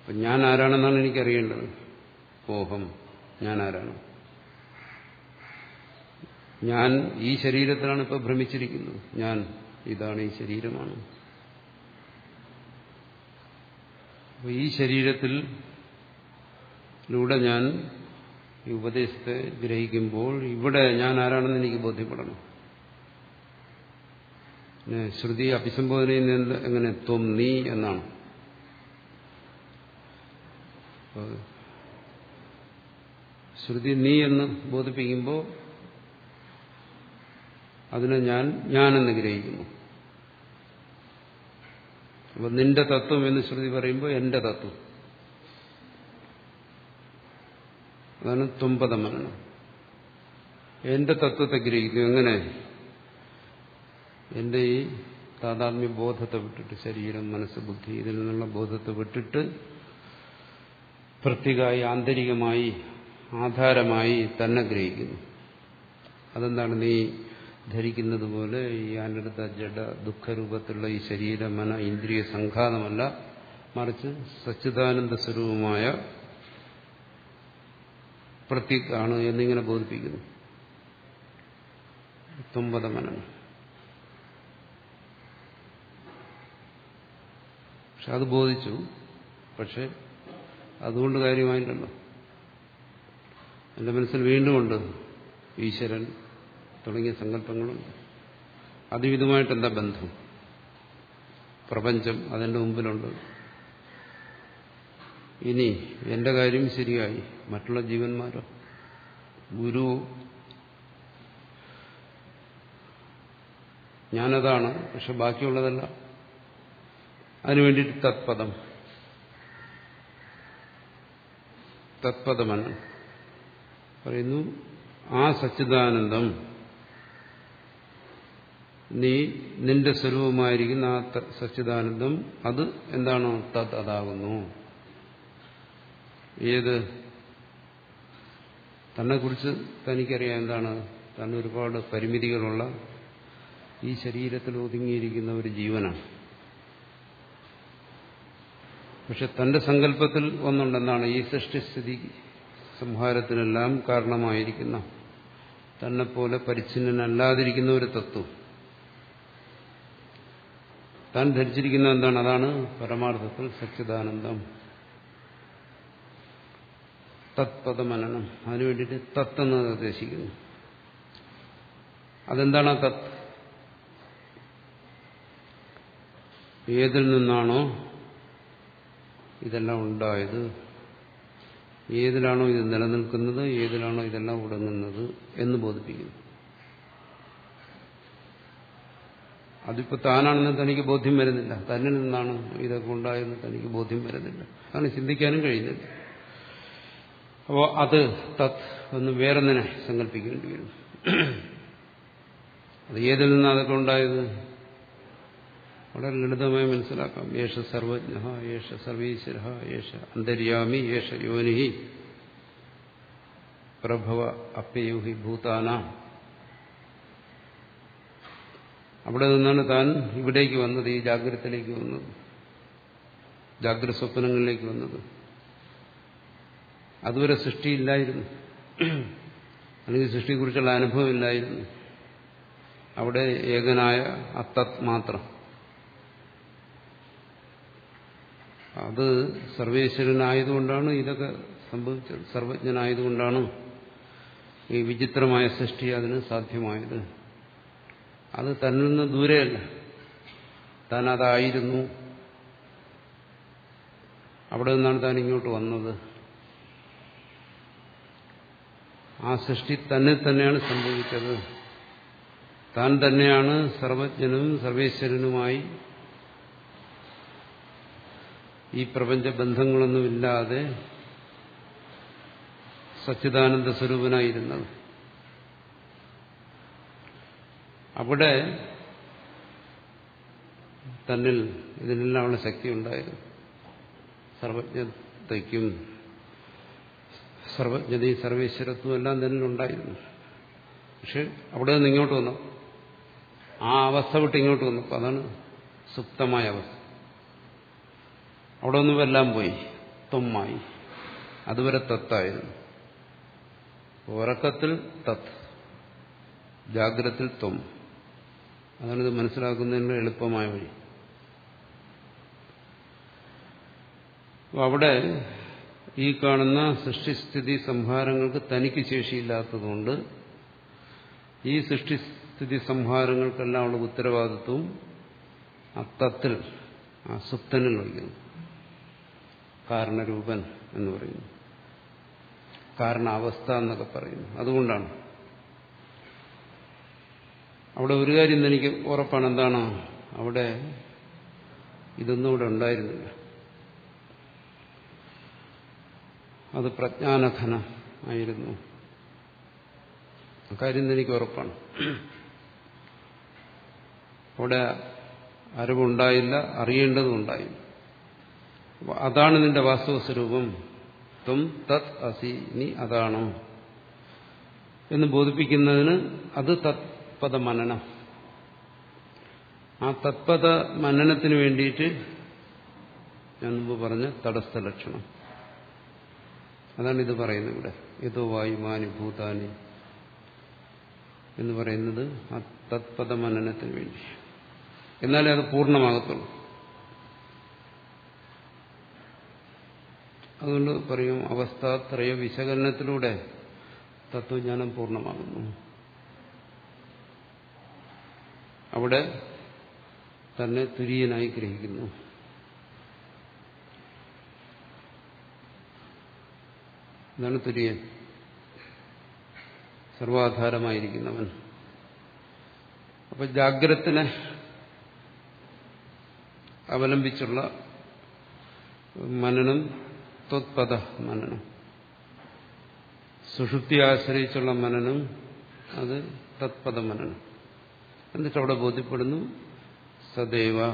അപ്പം ഞാൻ ആരാണെന്നാണ് എനിക്കറിയേണ്ടത്? ഓഹം ഞാൻ ആരാണ്? ഞാൻ ഈ ശരീരത്തിലാണ് ഇപ്പോൾ ഭ്രമിച്ചിരിക്കുന്നത്. ഞാൻ ഇതാണ് ഈ ശരീരമാണ്. ഈ ശരീരത്തിൽ ലൂടെ ഞാൻ ഈ ഉപദേശത്തെ ഗ്രഹിക്കുമ്പോൾ ഇവിടെ ഞാൻ ആരാണെന്ന് എനിക്ക് ബോധ്യപ്പെടണം. ശ്രുതി അഭിസംബോധന എങ്ങനെ ത്വം നീ എന്നാണ്. ശ്രുതി നീ എന്ന് ബോധിപ്പിക്കുമ്പോൾ അതിനെ ഞാൻ ഞാനെന്ന് ഗ്രഹിക്കുന്നു. അപ്പൊ നിന്റെ തത്വം എന്ന് ശ്രുതി പറയുമ്പോൾ എന്റെ തത്വം. അതാണ് തുമ്പത മരണം എന്റെ തത്വത്തെ ഗ്രഹിക്കുന്നു. എങ്ങനെ? എന്റെ ഈ താതാത്മ്യ ബോധത്തെ വിട്ടിട്ട് ശരീരം മനസ്സ് ബുദ്ധി ഇതിൽ നിന്നുള്ള ബോധത്തെ വിട്ടിട്ട് പ്രത്യേകമായി ആന്തരികമായി ആധാരമായി തന്നെ ഗ്രഹിക്കുന്നു. അതെന്താണ്? നീ ധരിക്കുന്നത് പോലെ ഈ അനടുത്ത ജഡ ദുഃഖരൂപത്തിലുള്ള ഈ ശരീര മന ഇന്ദ്രിയ സംഘാതമല്ല മറിച്ച് സച്ചിദാനന്ദ സ്വരൂപമായ പ്രത്യക് ആണ് എന്നിങ്ങനെ ബോധിപ്പിക്കുന്നു. തുമ്പതമനം പക്ഷെ അത് ബോധിച്ചു. പക്ഷെ അതുകൊണ്ട് കാര്യമായില്ലല്ലോ. എന്റെ മനസ്സിൽ വീണ്ടുമുണ്ട്. ഈശ്വരൻ തുടങ്ങിയ സങ്കല്പങ്ങളുണ്ട്. അതിവിധമായിട്ടെന്താ ബന്ധം? പ്രപഞ്ചം അതിന്റെ മുമ്പിലുണ്ട്. ഇനി എന്റെ കാര്യം ശരിയായി. മറ്റുള്ള ജീവന്മാരോ? ഗുരു ഞാനതാണ് പക്ഷെ ബാക്കിയുള്ളതല്ല. അതിനു വേണ്ടിയിട്ട് തത്പദം. തത്പദമല്ല. പറയുന്നു ആ സച്ചിദാനന്ദം നീ നിന്റെ സ്വരൂപമായിരിക്കുന്ന ആ സച്ചിദാനന്ദം അത് എന്താണോ? തത് അതാകുന്നു ഏത്? തന്നെക്കുറിച്ച് തനിക്കറിയാം എന്താണ്. തന്നെ ഒരുപാട് പരിമിതികളുള്ള ഈ ശരീരത്തിൽ ഒതുങ്ങിയിരിക്കുന്ന ഒരു ജീവനാണ്. പക്ഷെ തന്റെ സങ്കല്പത്തിൽ ഒന്നുണ്ടെന്നാണ് ഈ സൃഷ്ടിസ്ഥിതി സംഹാരത്തിനെല്ലാം കാരണമായിരിക്കുന്ന തന്നെപ്പോലെ പരിച്ഛിന്നനല്ലാതിരിക്കുന്ന ഒരു തത്വം. താൻ ധരിച്ചിരിക്കുന്ന എന്താണ്? അതാണ് പരമാർത്ഥത്തിൽ സച്ചിദാനന്ദം. തത്പദമനനം അതിനു വേണ്ടിയിട്ട് തത്ത് എന്ന് നിർദ്ദേശിക്കുന്നു അതെന്താണ് ആ തത്ത് ഏതിൽ നിന്നാണോ ഇതെല്ലാം ഉണ്ടായത്? ഏതിലാണോ ഇത് നിലനിൽക്കുന്നത്? ഏതിലാണോ ഇതെല്ലാം ഉടങ്ങുന്നത് എന്ന് ബോധിപ്പിക്കുന്നു. അതിപ്പോ താനാണെന്ന് തനിക്ക് ബോധ്യം വരുന്നില്ല. തന്നിൽ നിന്നാണ് ഇതൊക്കെ ഉണ്ടായെന്ന് തനിക്ക് ബോധ്യം വരുന്നില്ല. അതാണ് ചിന്തിക്കാനും കഴിയുന്നില്ല. അപ്പോ അത് തത് എന്ന് വേറൊന്നിനെ സങ്കല്പിക്കേണ്ടി വരും. അത് ഏതിൽ നിന്നാണ് അതൊക്കെ ഉണ്ടായത്? വളരെ ലളിതമായി മനസ്സിലാക്കാം. യേശ സർവജ്ഞ യേശ സർവീശ്വര യേശ അന്തര്യാമി യേശ യോനിഹി പ്രഭവ അപ്യയൂഹി ഭൂതാന. അവിടെ നിന്നാണ് താൻ ഇവിടേക്ക് വന്നത് ഈ ജാഗ്രതത്തിലേക്ക് വന്നത് ജാഗ്രത സ്വപ്നങ്ങളിലേക്ക് വന്നത്. അതുവരെ സൃഷ്ടിയില്ലായിരുന്നു. അല്ലെങ്കിൽ സൃഷ്ടിയെക്കുറിച്ചുള്ള അനുഭവം ഇല്ലായിരുന്നു അവിടെ ഏകനായ അത്തത് മാത്രം. അത് സർവേശ്വരനായതുകൊണ്ടാണ് ഇതൊക്കെ സംഭവിച്ചത്. സർവജ്ഞനായതുകൊണ്ടാണ് ഈ വിചിത്രമായ സൃഷ്ടി അതിന് സാധ്യമായത്. അത് തന്നിൽ നിന്ന് ദൂരെയല്ല. താൻ അതായിരുന്നു. അവിടെ നിന്നാണ് താൻ ഇങ്ങോട്ട് വന്നത്. ആ സൃഷ്ടി തന്നെ തന്നെയാണ് സംഭവിച്ചത്. താൻ തന്നെയാണ് സർവജ്ഞനും സർവേശ്വരനുമായി ഈ പ്രപഞ്ച ബന്ധങ്ങളൊന്നുമില്ലാതെ സച്ചിദാനന്ദ സ്വരൂപനായിരുന്നത്. അവിടെ തന്നിൽ ഇതിനെല്ലാം ഉള്ള ശക്തി ഉണ്ടായിരുന്നു സർവജ്ഞതയ്ക്കും സർവജ്ഞതയും സർവേശ്വരത്വം എല്ലാം തന്നിലുണ്ടായിരുന്നു പക്ഷെ അവിടെ നിന്ന് ഇങ്ങോട്ട് വന്നു. ആ അവസ്ഥ വിട്ട് ഇങ്ങോട്ട് വന്നു. അതാണ് സുപ്തമായ അവസ്ഥ. അവിടെ ഒന്നും എല്ലാം പോയി. തൊമ്മായി അതുവരെ തത്തായിരുന്നു. ഉറക്കത്തിൽ തത്ത് ജാഗ്രത്തിൽ ത്വം. അതാണിത് മനസ്സിലാക്കുന്നതിന് എളുപ്പമായ വഴി. അവിടെ ഈ കാണുന്ന സൃഷ്ടിസ്ഥിതി സംഹാരങ്ങൾക്ക് തനിക്ക് ശേഷിയില്ലാത്തതുകൊണ്ട് ഈ സൃഷ്ടിസ്ഥിതി സംഹാരങ്ങൾക്കെല്ലാം ഉള്ള ഉത്തരവാദിത്വം അത്തത്തിൽ ആ സുപ്തനിൽ വഹിക്കുന്നു. കാരണരൂപൻ എന്ന് പറയുന്നു. കാരണാവസ്ഥ എന്നൊക്കെ പറയുന്നു. അതുകൊണ്ടാണ്. അവിടെ ഒരു കാര്യം എനിക്ക് ഉറപ്പാണ്. എന്താണ്? അവിടെ ഇതൊന്നും ഇവിടെ ഉണ്ടായിരുന്നില്ല. അത് പ്രജ്ഞാനഘന ആയിരുന്നു. അക്കാര്യം എനിക്ക് ഉറപ്പാണ്. അവിടെ അറിവുണ്ടായില്ല അറിയേണ്ടതും ഉണ്ടായില്ല അതാണ് നിന്റെ വാസ്തവ സ്വരൂപം ത്വം തത് അസി നീ അതാണോ എന്ന് ബോധിപ്പിക്കുന്നതിന് അത് തത്പദ മനനം. ആ തത്പദ മനനത്തിന് വേണ്ടിയിട്ട് ഞാൻ മുമ്പ് പറഞ്ഞ തടസ്ഥ ലക്ഷണം. അതാണ് ഇത് പറയുന്നത് ഇവിടെ. യഥോ വായുമാനി ഭൂതാനി എന്ന് പറയുന്നത് ആ തത്പദ മനനത്തിന് വേണ്ടി. എന്നാലേ അത് പൂർണമാകത്തുള്ളൂ. അതുകൊണ്ട് പറയും അവസ്ഥാത്രയ വിശകലനത്തിലൂടെ തത്വജ്ഞാനം പൂർണമാകുന്നു. അവിടെ തന്നെ തുര്യനായി ഗ്രഹിക്കുന്നു. എന്താണ് തുര്യൻ. സർവാധാരമായിരിക്കുന്നവൻ. അപ്പൊ ജാഗ്രത്തിനെ അവലംബിച്ചുള്ള മനനം ത്വത്പഥ മനനം. സുഷുപ്തി ആശ്രയിച്ചുള്ള മനനം അത് തത്പദ മനനം. എന്നിട്ട് അവിടെ ബോധ്യപ്പെടുന്നു സദൈവ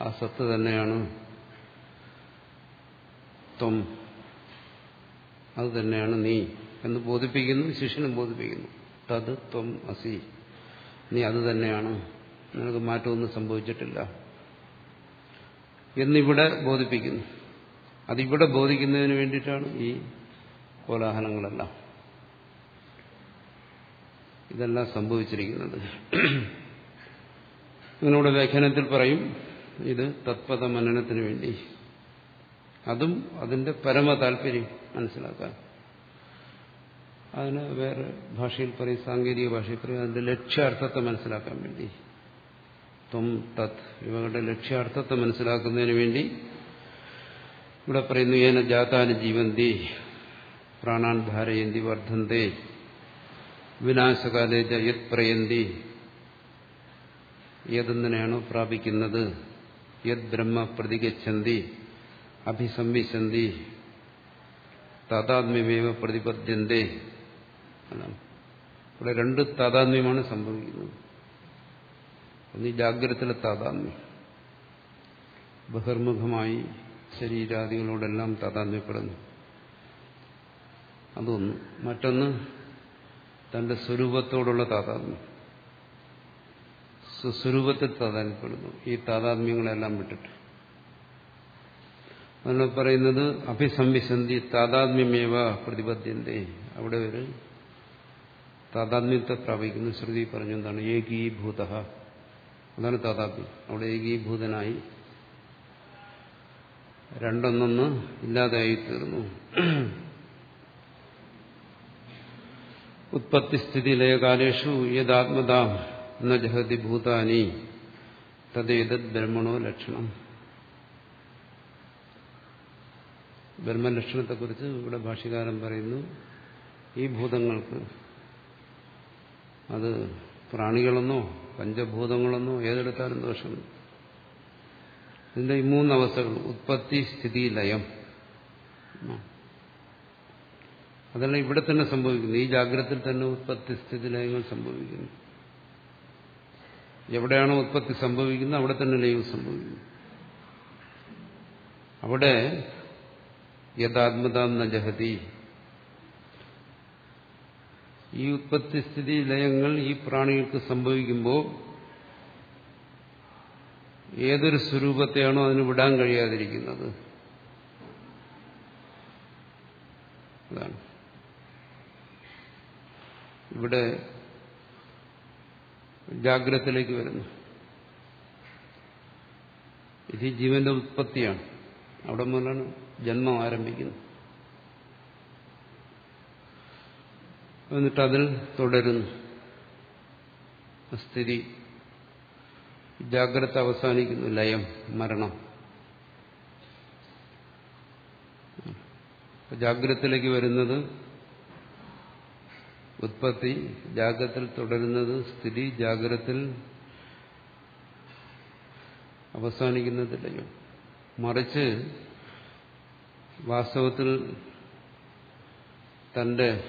ആ സത്ത് തന്നെയാണ്. ത്വം. അത് തന്നെയാണ് നീ എന്ന് ബോധിപ്പിക്കുന്നു ശിഷ്യനും ബോധിപ്പിക്കുന്നു. തത് ത്വം അസി. നീ അത് തന്നെയാണ് നിനക്ക് മാറ്റമൊന്നും സംഭവിച്ചിട്ടില്ല. എന്നിവിടെ ബോധിപ്പിക്കുന്നു. അതിവിടെ ബോധിക്കുന്നതിന് വേണ്ടിയിട്ടാണ് ഈ കോലാഹലങ്ങളെല്ലാം. ഇതെല്ലാം സംഭവിച്ചിരിക്കുന്നത്. നിങ്ങളുടെ വ്യാഖ്യാനത്തിൽ പറയും ഇത് തത്പഥ മനനത്തിന് വേണ്ടി. അതും അതിന്റെ പരമ താല്പര്യം മനസ്സിലാക്കാൻ. അതിന് വേറെ ഭാഷയിൽ പറയും സാങ്കേതിക ഭാഷയിൽ പറയും അതിന്റെ ലക്ഷ്യാർത്ഥത്തെ മനസ്സിലാക്കാൻ വേണ്ടി. ത്വം തത് ഇവകളുടെ ലക്ഷ്യാർത്ഥത്തെ മനസ്സിലാക്കുന്നതിന് വേണ്ടി ഇവിടെ പറയുന്നു ഏന ജാതാന് ജീവന്തി പ്രാണാൻ ധാരയന്തി വർദ്ധന്തേ വിനാശകാലേ യത് പ്രയന്തി ഏതെന്തിനെയാണോ പ്രാപിക്കുന്നത് യത് ബ്രഹ്മ പ്രതിഗച്ഛന്തി അഭിസംവിശന്തി താതാത്മ്യമേവ പ്രതിപദ്യന്തേ ഇവിടെ രണ്ട് താതാത്മ്യമാണ് സംഭവിക്കുന്നത്. ഒന്ന് ജാഗ്രതത്തിലെ താതാത്മ്യം. ബഹിർമുഖമായി ശരീരാദികളോടെല്ലാം താതാത്മ്യപ്പെടുന്നു. അതൊന്ന്. മറ്റൊന്ന് തന്റെ സ്വരൂപത്തോടുള്ള താതാത്മ്യം. സ്വസ്വരൂപത്തിൽ താതാത്മ്യപ്പെടുന്നു. ഈ താതാത്മ്യങ്ങളെല്ലാം വിട്ടിട്ട്. അതാണ് പറയുന്നത് അഭിസംവിസന്ധി താതാത്മ്യമേവ പ്രതിപദ്യന്തേ. അവിടെ ഒരു താതാത്മ്യത്തെ പ്രാപിക്കുന്നു. ശ്രുതി പറഞ്ഞു എന്താണ്? ഏകീഭൂത. അതാണ് താതാത്മ്യം. അവിടെ ഏകീഭൂതനായി രണ്ടൊന്നൊന്ന് ഇല്ലാതായി തീർന്നു. ഉത്പത്തിസ്ഥിതി ലയകാലേഷു യഥാത്മതാം ജഹതി ഭൂതാനി തദ്ദേതത് ബ്രഹ്മണോ ലക്ഷണം. ബ്രഹ്മലക്ഷണത്തെക്കുറിച്ച് ഇവിടെ ഭാഷ്യകാരൻ പറയുന്നു. ഈ ഭൂതങ്ങൾക്ക് അത് പ്രാണികളെന്നോ പഞ്ചഭൂതങ്ങളെന്നോ ഏതെടുത്താലും ദോഷം. ഇതിന്റെ ഈ മൂന്നവസ്ഥകൾ ഉത്പത്തി സ്ഥിതി ലയം. അതെല്ലാം ഇവിടെ തന്നെ സംഭവിക്കുന്നു. ഈ ജാഗ്രതയിൽ തന്നെ ഉത്പത്തി സ്ഥിതി ലയങ്ങൾ സംഭവിക്കുന്നു. എവിടെയാണോ ഉത്പത്തി സംഭവിക്കുന്നത് അവിടെ തന്നെ ലയം സംഭവിക്കുന്നു. അവിടെ യഥാത്മതാം ന ജഹതി ഈ ഉത്പത്തി സ്ഥിതി ലയങ്ങൾ ഈ പ്രാണികൾക്ക് സംഭവിക്കുമ്പോൾ ഏതൊരു സ്വരൂപത്തെയാണോ അതിന് വിടാൻ കഴിയാതിരിക്കുന്നത്? ഇവിടെ ജാഗ്രതത്തിലേക്ക് വരുന്നു. ഇത് ജീവന്റെ ഉത്പത്തിയാണ്. അവിടെ മുതലാണ് ജന്മം ആരംഭിക്കുന്നു. എന്നിട്ട് അതിൽ തുടരുന്നു സ്ഥിതി ജാഗ്രത അവസാനിക്കുന്നു. ലയം മരണം. ജാഗ്രതത്തിലേക്ക് വരുന്നത് ഉത്പത്തി ജാഗ്രത്തിൽ തുടരുന്നത് സ്ഥിതി ജാഗ്രതത്തിൽ അവസാനിക്കുന്നത് ലയം മറിച്ച് വാസ്തവത്തിൽ തന്റെ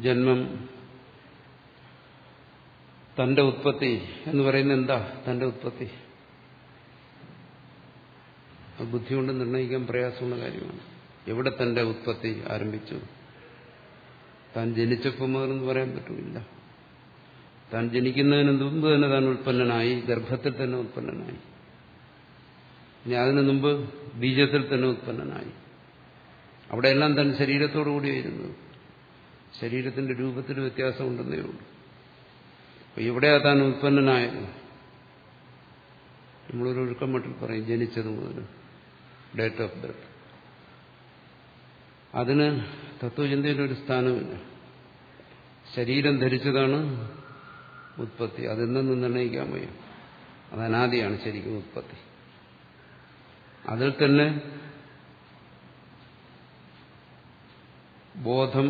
ജന്മം തന്റെ ഉത്പത്തി എന്ന് പറയുന്നത് എന്താ? തന്റെ ഉത്പത്തി. ബുദ്ധി കൊണ്ട് നിർണയിക്കാൻ പ്രയാസമുള്ള കാര്യമാണ്. എവിടെ തന്റെ ഉത്പത്തി ആരംഭിച്ചു? താൻ ജനിച്ചപ്പോൾ മുതലെന്ന് പറയാൻ പറ്റില്ല താൻ ജനിക്കുന്നതിന് മുമ്പ് തന്നെ താൻ ഉൽപ്പന്നനായി ഗർഭത്തിൽ തന്നെ ഉൽപ്പന്നനായി. ഇനി അതിനു മുമ്പ് ബീജത്തിൽ തന്നെ ഉത്പന്നനായി അവിടെയെല്ലാം തന്നെ ശരീരത്തോടു കൂടിയായിരുന്നു ശരീരത്തിന്റെ രൂപത്തിൽ വ്യത്യാസം ഉണ്ടെന്നേ ഉള്ളൂ. അപ്പൊ ഇവിടെയാ താൻ ഉത്പന്നനായത് നമ്മളൊരു ഒഴുക്കം മട്ടിൽ പറയും ജനിച്ചത് മുതൽ. ഡേറ്റ് ഓഫ് ബർത്ത് അതിന് തത്വചിന്തയിൽ ഒരു സ്ഥാനമില്ല. ശരീരം ധരിച്ചതാണ് ഉത്പത്തി. അതെന്തെന്ന് നിർണയിക്കാൻ വയ്യ. അത് അനാദിയാണ് ശരിക്കും ഉത്പത്തി. അതിൽ തന്നെ ബോധം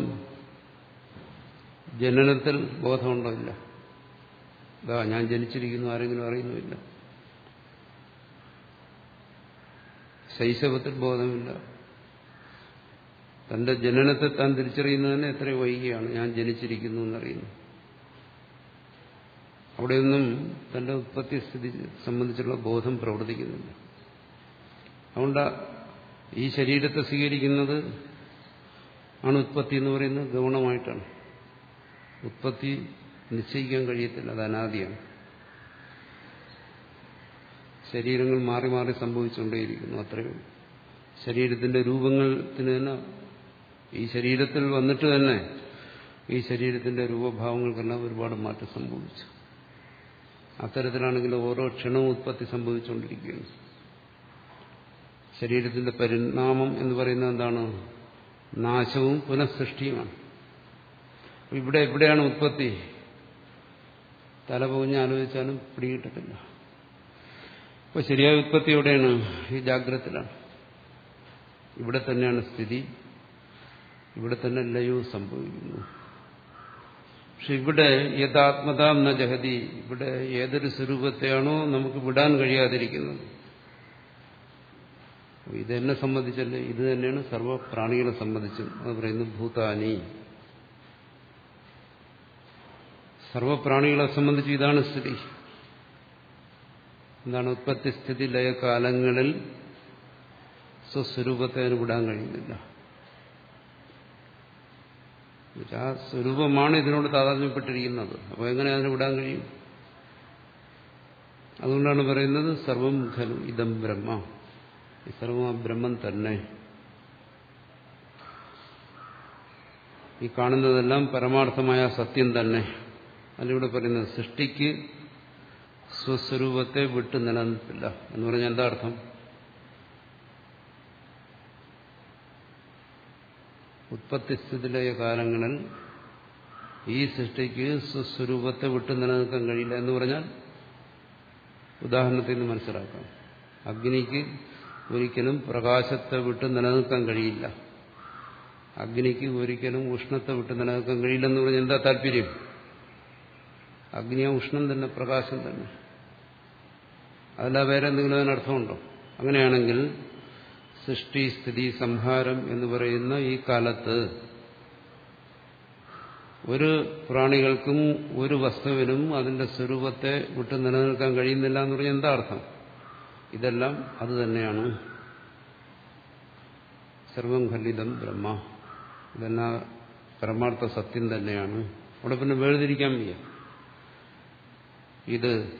ജനനത്തിൽ ബോധമുണ്ടോ ഇല്ല? ഇതാ ഞാൻ ജനിച്ചിരിക്കുന്നു ആരെങ്കിലും അറിയുന്നുമില്ല ശൈശവത്തിൽ ബോധമില്ല. തന്റെ ജനനത്തെ താൻ തിരിച്ചറിയുന്നതിന് എത്ര വൈകിയാണ് ഞാൻ ജനിച്ചിരിക്കുന്നു എന്നറിയുന്നു. അവിടെയൊന്നും തന്റെ ഉത്പത്തി സ്ഥിതി സംബന്ധിച്ചുള്ള ബോധം പ്രവർത്തിക്കുന്നില്ല. അതുകൊണ്ട് ഈ ശരീരത്തെ സ്വീകരിക്കുന്നത് ആണ് ഉത്പത്തി എന്ന് പറയുന്നത് ഗൗണമായിട്ടാണ്. ഉത്പത്തി നിശ്ചയിക്കാൻ കഴിയത്തില്ല അത് അനാദിയാണ്. ശരീരങ്ങൾ മാറി മാറി സംഭവിച്ചുകൊണ്ടേയിരിക്കുന്നു അത്രയും ശരീരത്തിന്റെ രൂപത്തിന് തന്നെ ഈ ശരീരത്തിൽ വന്നിട്ട് തന്നെ ഈ ശരീരത്തിന്റെ രൂപഭാവങ്ങൾക്കെല്ലാം ഒരുപാട് മാറ്റം സംഭവിച്ചു. അത്തരത്തിലാണെങ്കിൽ ഓരോ ക്ഷണവും ഉത്പത്തി സംഭവിച്ചുകൊണ്ടിരിക്കുകയാണ്. ശരീരത്തിന്റെ പരിണാമം എന്ന് പറയുന്നത് എന്താണ്? നാശവും പുനഃസൃഷ്ടിയുമാണ്. ഇവിടെ എവിടെയാണ് ഉത്പത്തി? തല പോഞ്ഞ് ആലോചിച്ചാലും പിടികിട്ടത്തില്ല. അപ്പൊ ശരിയായ ഉത്പത്തി എവിടെയാണ്? ഈ ജാഗ്രതത്തിലാണ്. ഇവിടെ തന്നെയാണ് സ്ഥിതി. ഇവിടെ തന്നെ ലയവും സംഭവിക്കുന്നു. പക്ഷെ ഇവിടെ യഥാത്മത എന്ന ജഹതി ഇവിടെ ഏതൊരു സ്വരൂപത്തെയാണോ നമുക്ക് വിടാൻ കഴിയാതിരിക്കുന്നത്. ഇതെന്നെ സംബന്ധിച്ചല്ലേ? ഇത് തന്നെയാണ് സർവപ്രാണികളെ സംബന്ധിച്ചും. അത് പറയുന്നു ഭൂതാനി. സർവപ്രാണികളെ സംബന്ധിച്ച് ഇതാണ് സ്ഥിതി. എന്താണ് ഉത്പത്തി സ്ഥിതി ലയകാലങ്ങളിൽ സ്വസ്വരൂപത്തെ അതിന് വിടാൻ കഴിയുന്നില്ല. ആ സ്വരൂപമാണ് ഇതിനോട് താതാത്മ്യപ്പെട്ടിരിക്കുന്നത്. അപ്പോൾ എങ്ങനെ അതിനെ വിടാൻ കഴിയും? അതുകൊണ്ടാണ് പറയുന്നത് സർവം ഖലു ഇതം ബ്രഹ്മ. ഈ സർവം ആ ബ്രഹ്മം തന്നെ. ഈ കാണുന്നതെല്ലാം പരമാർത്ഥമായ സത്യം തന്നെ. അതിലൂടെ പറയുന്നത് സൃഷ്ടിക്ക് സ്വസ്വരൂപത്തെ വിട്ടു നിലനിൽപ്പില്ല എന്ന് പറഞ്ഞാൽ എന്താ അർത്ഥം? ഉത്പത്തിസ്ഥിതിലയ കാലങ്ങളിൽ ഈ സൃഷ്ടിക്ക് സ്വസ്വരൂപത്തെ വിട്ടു നിലനിൽക്കാൻ കഴിയില്ല എന്ന് പറഞ്ഞാൽ ഉദാഹരണത്തിൽ മനസ്സിലാക്കാം. അഗ്നിക്ക് ഒരിക്കലും പ്രകാശത്തെ വിട്ട് നിലനിൽക്കാൻ കഴിയില്ല. അഗ്നിക്ക് ഒരിക്കലും ഉഷ്ണത്തെ വിട്ട് നിലനിൽക്കാൻ കഴിയില്ലെന്ന് പറഞ്ഞാൽ എന്താ താല്പര്യം? അഗ്നിയ ഉഷ്ണം തന്നെ പ്രകാശം തന്നെ. അതല്ല വേറെ എന്തെങ്കിലും അതിനർത്ഥമുണ്ടോ? അങ്ങനെയാണെങ്കിൽ സൃഷ്ടി സ്ഥിതി സംഹാരം എന്ന് പറയുന്ന ഈ കാലത്ത് ഒരു പ്രാണികൾക്കും ഒരു വസ്തുവിനും അതിന്റെ സ്വരൂപത്തെ വിട്ട് നിലനിൽക്കാൻ കഴിയുന്നില്ല എന്ന് പറഞ്ഞാൽ എന്താ അർത്ഥം? ഇതെല്ലാം അത് തന്നെയാണ്. സർവം ഖലിതം ബ്രഹ്മ. ഇതെല്ലാം പരമാർത്ഥ സത്യം തന്നെയാണ്. അവിടെ പിന്നെ വേർതിരിക്കാൻ വയ്യ. ഇത്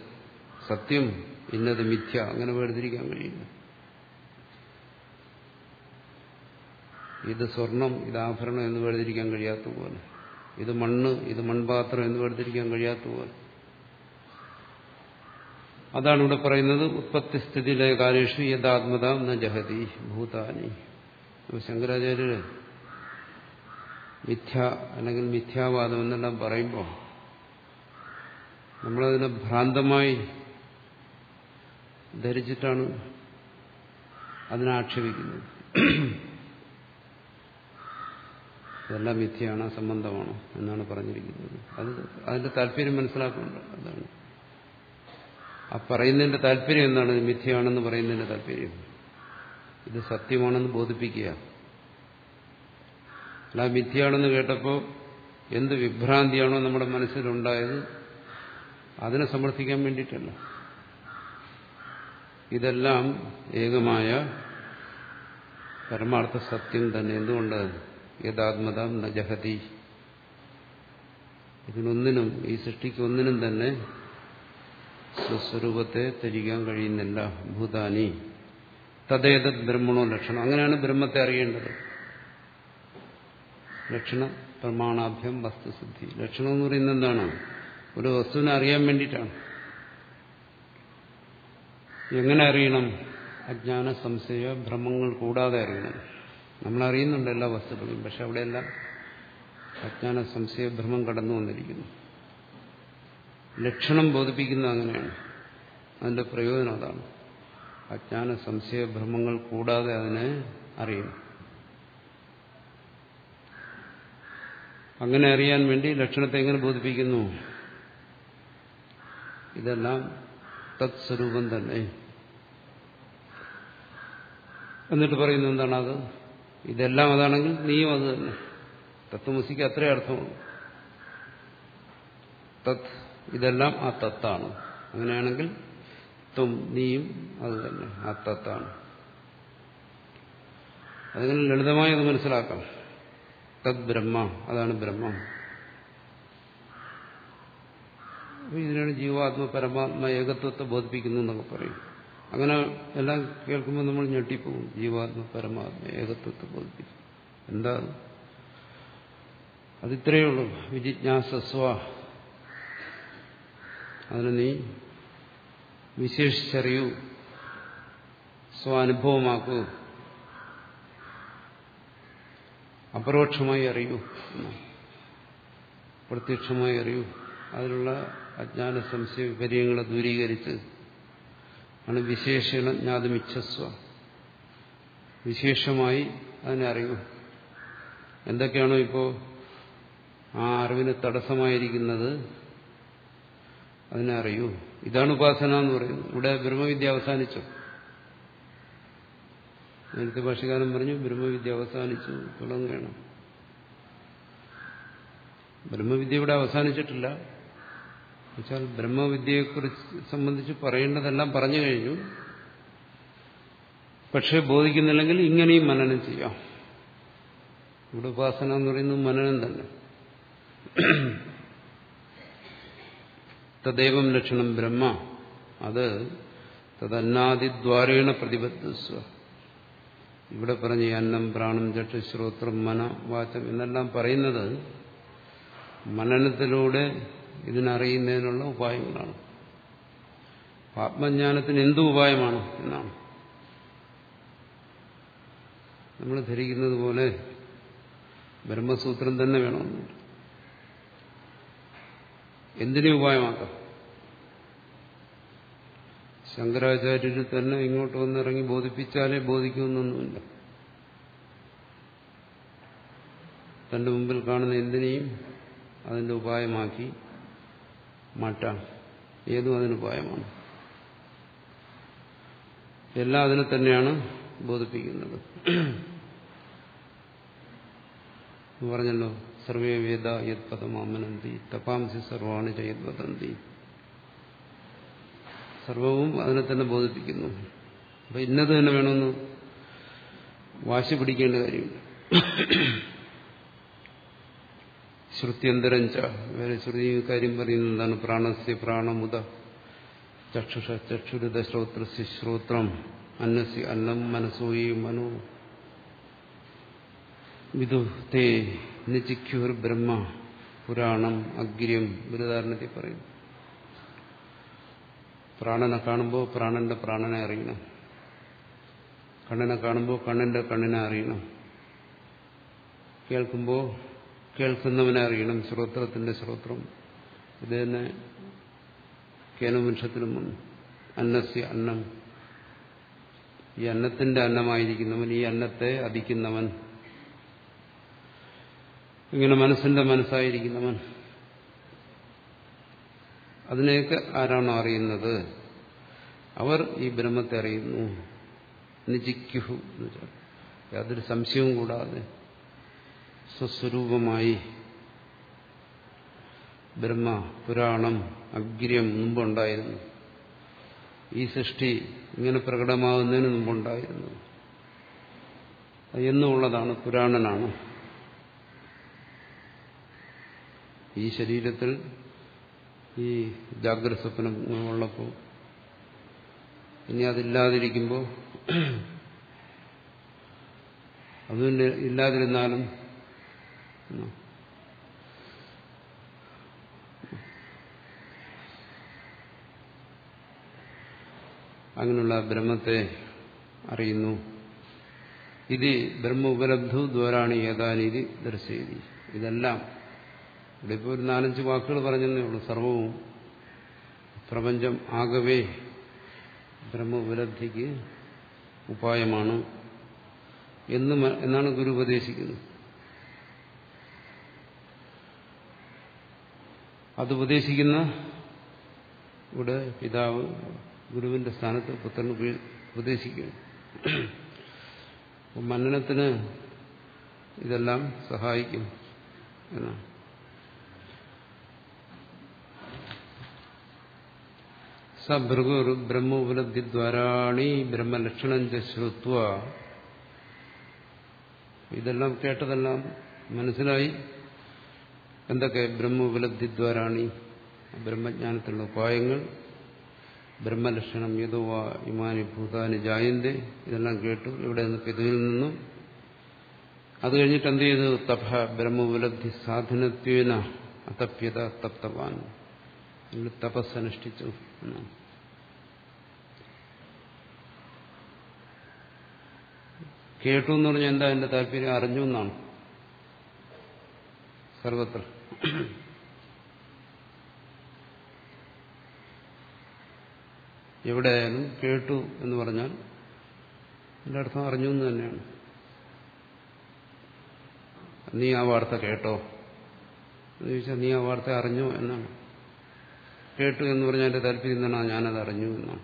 സത്യം ഇന്നത് മിഥ്യ അങ്ങനെ വേർതിരിക്കാൻ കഴിയില്ല. ഇത് സ്വർണം ഇത് ആഭരണം എന്ന് വേർതിരിക്കാൻ കഴിയാത്ത പോലെ ഇത് മണ്ണ് ഇത് മൺപാത്രം എന്ന് വേർതിരിക്കാൻ കഴിയാത്ത പോലെ അതാണ് ഇവിടെ പറയുന്നത് ഉത്പത്തി സ്ഥിതിയിലെ കാലേഷു യഥാത്മത ന ജഹതി ഭൂതാനി. ശങ്കരാചാര്യര് മിഥ്യ അല്ലെങ്കിൽ മിഥ്യാവാദം എന്നെല്ലാം പറയുമ്പോൾ നമ്മളതിനെ ഭ്രാന്തമായി ധരിച്ചിട്ടാണ് അതിനെ ആക്ഷേപിക്കുന്നത്. ഇതെല്ലാം മിഥ്യയാണ് സംബന്ധമാണ് എന്നാണ് പറഞ്ഞിരിക്കുന്നത്. അത് അതിന്റെ താല്പര്യം മനസ്സിലാക്കുന്നുണ്ട്. അതാണ്. ആ പറയുന്നതിന്റെ താല്പര്യം എന്താണ്? മിഥ്യയാണെന്ന് പറയുന്നതിന്റെ താല്പര്യം. ഇത് സത്യമാണെന്ന് ബോധിപ്പിക്കുക. അല്ല മിഥ്യയാണെന്ന് കേട്ടപ്പോൾ എന്ത് വിഭ്രാന്തിയാണോ നമ്മുടെ മനസ്സിലുണ്ടായത് അതിനെ സമർത്ഥിക്കാൻ വേണ്ടിയിട്ടല്ല. ഇതെല്ലാം ഏകമായ പരമാർത്ഥ സത്യം തന്നെ. എന്തുകൊണ്ട്? യഥാത്മത നജഹതി ഇതിനൊന്നിനും ഈ സൃഷ്ടിക്ക് ഒന്നിനും തന്നെ സ്വസ്വരൂപത്തെ ത്യജിക്കാൻ കഴിയുന്നില്ല. ഭൂതാനി. തദ്ദേത ബ്രഹ്മണോ ലക്ഷണം? അങ്ങനെയാണ് ബ്രഹ്മത്തെ അറിയേണ്ടത്. ലക്ഷണ പ്രമാണാഭ്യം വസ്തുസിദ്ധി. ലക്ഷണം എന്ന് പറയുന്നത് എന്താണ്? ഒരു വസ്തുവിനെ അറിയാൻ വേണ്ടിയിട്ടാണ്. എങ്ങനെ അറിയണം? അജ്ഞാന സംശയ ഭ്രമങ്ങൾ കൂടാതെ അറിയണം. നമ്മൾ അറിയുന്നുണ്ട് എല്ലാ വസ്തുക്കളും പക്ഷെ അവിടെയെല്ലാം അജ്ഞാന സംശയഭ്രമം കടന്നു വന്നിരിക്കുന്നു. ലക്ഷണം ബോധിപ്പിക്കുന്നത് അങ്ങനെയാണ്. അതിന്റെ പ്രയോജനം അതാണ്. അജ്ഞാന സംശയഭ്രമങ്ങൾ കൂടാതെ അതിനെ അറിയണം അങ്ങനെ അറിയാൻ വേണ്ടി ലക്ഷണത്തെ എങ്ങനെ ബോധിപ്പിക്കുന്നു? ഇതെല്ലാം തത്സ്വരൂപം തന്നെ. എന്നിട്ട് പറയുന്നത് എന്താണ് അത്? ഇതെല്ലാം അതാണെങ്കിൽ നീയും അത് തന്നെ. തത്വമസിക്ക് അത്രേ അർത്ഥമുള്ളൂ. തത് ഇതെല്ലാം ആ തത്താണ്. അങ്ങനെയാണെങ്കിൽ ത്വം നീയും അത് തന്നെ. ആ തത്താണ്. അതിങ്ങനെ ലളിതമായി അത് മനസ്സിലാക്കാം തത് ബ്രഹ്മ അതാണ് ബ്രഹ്മം. ഇതിനാണ് ജീവാത്മ പരമാത്മ ഏകത്വത്തെ ബോധിപ്പിക്കുന്നു എന്നൊക്കെ പറയും. അങ്ങനെ എല്ലാം കേൾക്കുമ്പോൾ നമ്മൾ ഞെട്ടിപ്പോകും. ജീവാത്മ പരമാത്മ ഏകത്വത്തെ ബോധിപ്പിച്ചു എന്താ? അതിത്രയേ ഉള്ളൂ. വിജിജ്ഞാസസ്വ അതിന് നീ വിശേഷിച്ചറിയൂ. സ്വാനുഭവമാക്കൂ. അപരോക്ഷമായി അറിയൂ. പ്രത്യക്ഷമായി അറിയൂ. അതിലുള്ള അജ്ഞാന സംശയ വിപര്യങ്ങളെ ദൂരീകരിച്ച് ആണ് വിശേഷണ ജ്ഞാതമിച്ഛസ്വ. വിശേഷമായി അതിനെ അറിയൂ. എന്തൊക്കെയാണോ ഇപ്പോൾ ആ അറിവിന് തടസ്സമായിരിക്കുന്നത്? അതിനെ അറിയൂ. ഇതാണ് ഉപാസന എന്ന് പറയുന്നത്. ഇവിടെ ബ്രഹ്മവിദ്യ അവസാനിച്ചു. നേരത്തെ ഭാഷകാലം പറഞ്ഞു ബ്രഹ്മവിദ്യ അവസാനിച്ചു. തുടങ്ങുകയാണ്. ബ്രഹ്മവിദ്യ ഇവിടെ അവസാനിച്ചിട്ടില്ല. എന്നുവെച്ചാൽ ബ്രഹ്മവിദ്യയെക്കുറിച്ച് സംബന്ധിച്ച് പറയേണ്ടതെല്ലാം പറഞ്ഞു കഴിഞ്ഞു. പക്ഷെ ബോധിക്കുന്നില്ലെങ്കിൽ ഇങ്ങനെയും മനനം ചെയ്യാം. ഇവിടെ ഉപാസന എന്ന് പറയുന്നത് മനനം തന്നെ. തദൈവം ലക്ഷണം ബ്രഹ്മ. അത് തദന്നാദിദ്വാരേണ പ്രതിബദ്ധസ്വ. ഇവിടെ പറഞ്ഞ അന്നം പ്രാണം ജട്ട് ശ്രോത്രം മന വാചം എന്നെല്ലാം പറയുന്നത് മനനത്തിലൂടെ ഇതിനറിയുന്നതിനുള്ള ഉപായങ്ങളാണ്. ആത്മജ്ഞാനത്തിന് എന്ത് ഉപായമാണ് എന്നാണ്. നമ്മൾ ധരിക്കുന്നത് പോലെ ബ്രഹ്മസൂത്രം തന്നെ വേണമെന്നുണ്ട്. എന്തിനെ ഉപായമാക്കാം? ശങ്കരാചാര്യർ തന്നെ ഇങ്ങോട്ട് വന്നിറങ്ങി ബോധിപ്പിച്ചാലേ ബോധിക്കുമെന്നൊന്നുമില്ല. തന്റെ മുമ്പിൽ കാണുന്ന എന്തിനേയും അതിന്റെ ഉപായമാക്കി മാറ്റാം ഏതും അതിന് ഉപായമാണ് എല്ലാം അതിനെ തന്നെയാണ് ബോധിപ്പിക്കുന്നത്. [CLEARS THROAT] പറഞ്ഞല്ലോ സർവേ വേദ യത് പദം അമനന്തി തപാംസി സർവാണി ചെയ്ത് സർവവും അതിനെ തന്നെ ബോധിപ്പിക്കുന്നു. അപ്പൊ ഇന്നത് തന്നെ വേണമെന്ന് വാശി പിടിക്കേണ്ട കാര്യമില്ല. [CLEARS THROAT] ശ്രുത്യന്തരം ച. വേറെ ശ്രുതി കാര്യം പറയുന്നത് എന്താണ്? പ്രാണസ്യ പ്രാണമുദ. ചക്ഷുഷ ചക്ഷുരുത ശ്രോത്രസ്യ ശ്രോത്രം. അന്നസി അന്നം മനസ്സോയി മനോ. വിദു തേ നിജിഖ്യുർ ബ്രഹ്മ. പുരാണം അഗ്ര്യം ബൃഹദാരണത്തിൽ പറയുന്നു. പ്രാണനെ കാണുമ്പോൾ പ്രാണന്റെ പ്രാണനെ അറിയണം. കണ്ണനെ കാണുമ്പോൾ കണ്ണന്റെ കണ്ണിനെ അറിയണം. കേൾക്കുമ്പോൾ കേൾക്കുന്നവനെ അറിയണം ശ്രോത്രത്തിന്റെ ശ്രോത്രം. ഇത് തന്നെ കേനവംശത്തിലും അന്നസ്യ അന്നം. ഈ അന്നത്തിന്റെ അന്നമായിരിക്കുന്നവൻ ഈ അന്നത്തെ അധിക്കുന്നവൻ. ഇങ്ങനെ മനസ്സിന്റെ മനസ്സായിരിക്കുന്നവൻ. അതിനെയൊക്കെ ആരാണോ അറിയുന്നത്? അവർ ഈ ബ്രഹ്മത്തെ അറിയുന്നു. നിജിക്കുഹു എന്ന് വെച്ചാൽ യാതൊരു സംശയവും കൂടാതെ സ്വസ്വരൂപമായി. ബ്രഹ്മ പുരാണം അഗ്ര്യം മുമ്പുണ്ടായിരുന്നു. ഈ സൃഷ്ടി ഇങ്ങനെ പ്രകടമാകുന്നതിന് മുമ്പുണ്ടായിരുന്നു. എന്നുള്ളതാണ് പുരാണനാണ്. ഈ ശരീരത്തിൽ ഈ ജാഗ്രത സ്വപ്നം ഉള്ളപ്പോൾ ഇനി അതില്ലാതിരിക്കുമ്പോൾ അതും ഇല്ലാതിരുന്നാലും അങ്ങനെയുള്ള ബ്രഹ്മത്തെ അറിയുന്നു. ഇത് ബ്രഹ്മ ഉപലബ്ധു ദ്വാരാണ് ഏതാനീതി ദർശയതി. ഇതെല്ലാം ഇവിടെ ഇപ്പോൾ ഒരു നാലഞ്ച് വാക്കുകൾ പറഞ്ഞതേ ഉള്ളൂ. സർവവും പ്രപഞ്ചം ആകവേ ബ്രഹ്മ ഉപലബ്ധിക്ക് ഉപായമാണ് എന്ന് എന്നാണ് ഗുരു ഉപദേശിക്കുന്നത്. അത് ഉപദേശിക്കുന്ന ഇവിടെ പിതാവ് ഗുരുവിന്റെ സ്ഥാനത്ത് പുത്രൻ ഉപദേശിക്കുകയാണ്. മന്നനത്തിന് ഇതെല്ലാം സഹായിക്കും എന്നാണ്. സ ഭൃഗുർ ബ്രഹ്മോപലബ്ധിദ്വാരാണി ബ്രഹ്മലക്ഷണം ശ്രുത്വ. ഇതെല്ലാം കേട്ടതെല്ലാം മനസ്സിലായി. എന്തൊക്കെ ബ്രഹ്മോപലബ്ധിദ്വാരാണി ബ്രഹ്മജ്ഞാനത്തിലുള്ള ഉപായങ്ങൾ ബ്രഹ്മലക്ഷണം യഥോവ ഇമാനി ഭൂതാനി ജായന്തി ഇതെല്ലാം കേട്ടു ഇവിടെ നിന്ന് പിതുവിൽ നിന്നും. അത് കഴിഞ്ഞിട്ട് എന്ത് ചെയ്തു? തപ ബ്രഹ്മോപലബ്ധി സാധനത്വേന അതപ്യത തപ്തവാൻ. തപസ്സനുഷ്ഠിച്ചു അനുഷ്ഠിച്ചു കേട്ടു എന്ന് പറഞ്ഞാൽ എന്താ എന്റെ താല്പര്യം? അറിഞ്ഞു എന്നാണ്. സർവത്ര. [CLEARS THROAT] എവിടെയായാലും കേട്ടു എന്ന് പറഞ്ഞാൽ എന്റെ അർത്ഥം അറിഞ്ഞു എന്ന് തന്നെയാണ്. നീ ആ വാർത്ത കേട്ടോ? എന്ന് ചോദിച്ചാൽ നീ ആ വാർത്ത അറിഞ്ഞു എന്നാണ്. കേട്ടു എന്ന് പറഞ്ഞാൽ എന്റെ താല്പര്യം എന്താണ് ഞാനത് അറിഞ്ഞു എന്നാണ്.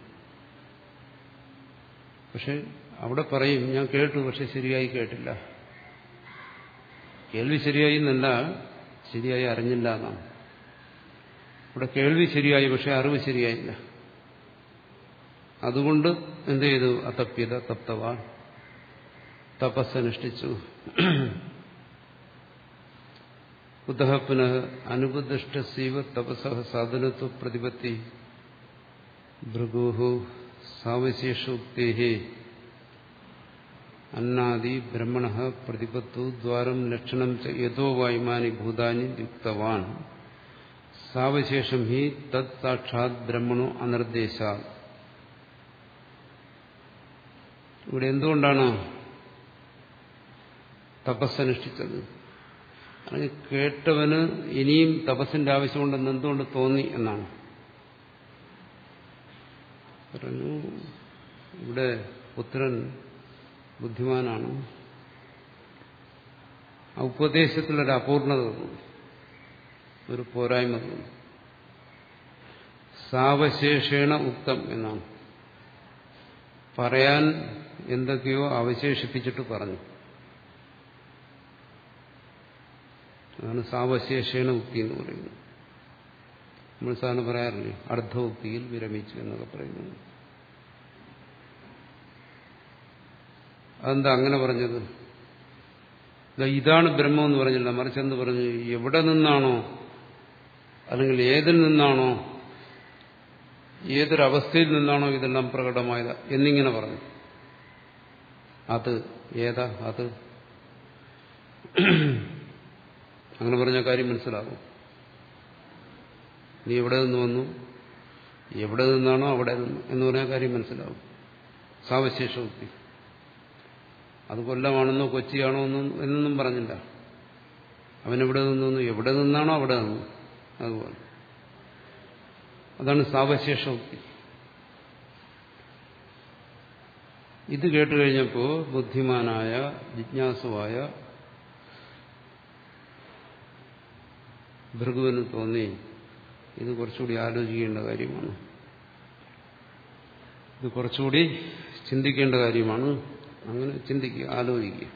പക്ഷെ അവിടെ പറയും ഞാൻ കേട്ടു പക്ഷെ ശരിയായി കേട്ടില്ല. കേൾവി ശരിയായി എന്നല്ല ശരിയായി അറിഞ്ഞില്ല എന്നാണ്. ഇവിടെ കേൾവി ശരിയായി പക്ഷെ അറിവ് ശരിയായില്ല. അതുകൊണ്ട് എന്ത് ചെയ്തു? അതപ്യത തപ്തവാൻ. തപസ്സനുഷ്ഠിച്ചു കുതഃ പുനഃ അനുപദിഷ്ടസീവ തപസ സാധനത്വ പ്രതിപത്തി ഭൃഗുഹു സാവശേഷോക്തേ അന്നാദി ബ്രഹ്മണ പ്രതിപത്തു ദ്വാരം ലക്ഷണം യഥോ വായുമാനി ഭൂതാനി യുക്തവാൻ സാവശേഷം ഹി തത് സാക്ഷാത് ബ്രഹ്മണോ അനിർദ്ദേശ ഇവിടെ എന്തുകൊണ്ടാണ് തപസ്സനുഷ്ഠിച്ചത് അല്ലെങ്കിൽ കേട്ടവന് ഇനിയും തപസ്സിന്റെ ആവശ്യമുണ്ടെന്ന് എന്തുകൊണ്ട് തോന്നി എന്നാണ്. പറഞ്ഞു ഇവിടെ പുത്രൻ ബുദ്ധിമാനാണ്. ആ ഉപദേശത്തിലൊരു അപൂർണത ഒരു പോരായ്മ സാവശേഷേണ ഉക്തം എന്നാണ്. പറയാൻ എന്തൊക്കെയോ അവശേഷിപ്പിച്ചിട്ട് പറഞ്ഞു. അതാണ് സാവശേഷേണ ഉക്തി എന്ന് പറയുന്നത്. നമ്മൾ സാധാരണ പറയാറില്ലേ അർദ്ധ ഉക്തിയിൽ വിരമിച്ചു എന്നൊക്കെ പറയുന്നത്. അതെന്താ അങ്ങനെ പറഞ്ഞത്? ഇതാണ് ബ്രഹ്മം എന്ന് പറഞ്ഞില്ല മറിച്ച് എന്ന് പറഞ്ഞു? എവിടെ നിന്നാണോ? അല്ലെങ്കിൽ ഏതിൽ നിന്നാണോ? ഏതൊരവസ്ഥയിൽ നിന്നാണോ ഇതെല്ലാം പ്രകടമായത്? എന്നിങ്ങനെ പറഞ്ഞു. അത് ഏതാ? അത് അങ്ങനെ പറഞ്ഞ കാര്യം മനസ്സിലാകും. നീ എവിടെ നിന്ന് വന്നു? എവിടെ നിന്നാണോ അവിടെ നിന്ന്? എന്ന് പറഞ്ഞ കാര്യം മനസ്സിലാവും സാവശേഷോക്തി അത് കൊല്ലമാണെന്നോ കൊച്ചിയാണോ എന്നും എന്നൊന്നും പറഞ്ഞില്ല. അവനെവിടെ നിന്നു എവിടെ നിന്നാണോ അവിടെ നിന്നു? അതുപോലെ. അതാണ് സാവശേഷോക്തി ഇത് കേട്ടുകഴിഞ്ഞപ്പോൾ ബുദ്ധിമാനായ ജിജ്ഞാസുവായ ഭൃഗുവിന് തോന്നി ഇത് കുറച്ചുകൂടി ആലോചിക്കേണ്ട കാര്യമാണ്. ഇത് കുറച്ചുകൂടി ചിന്തിക്കേണ്ട കാര്യമാണ്. അങ്ങനെ ചിന്തിക്കുക ആലോചിക്കുക.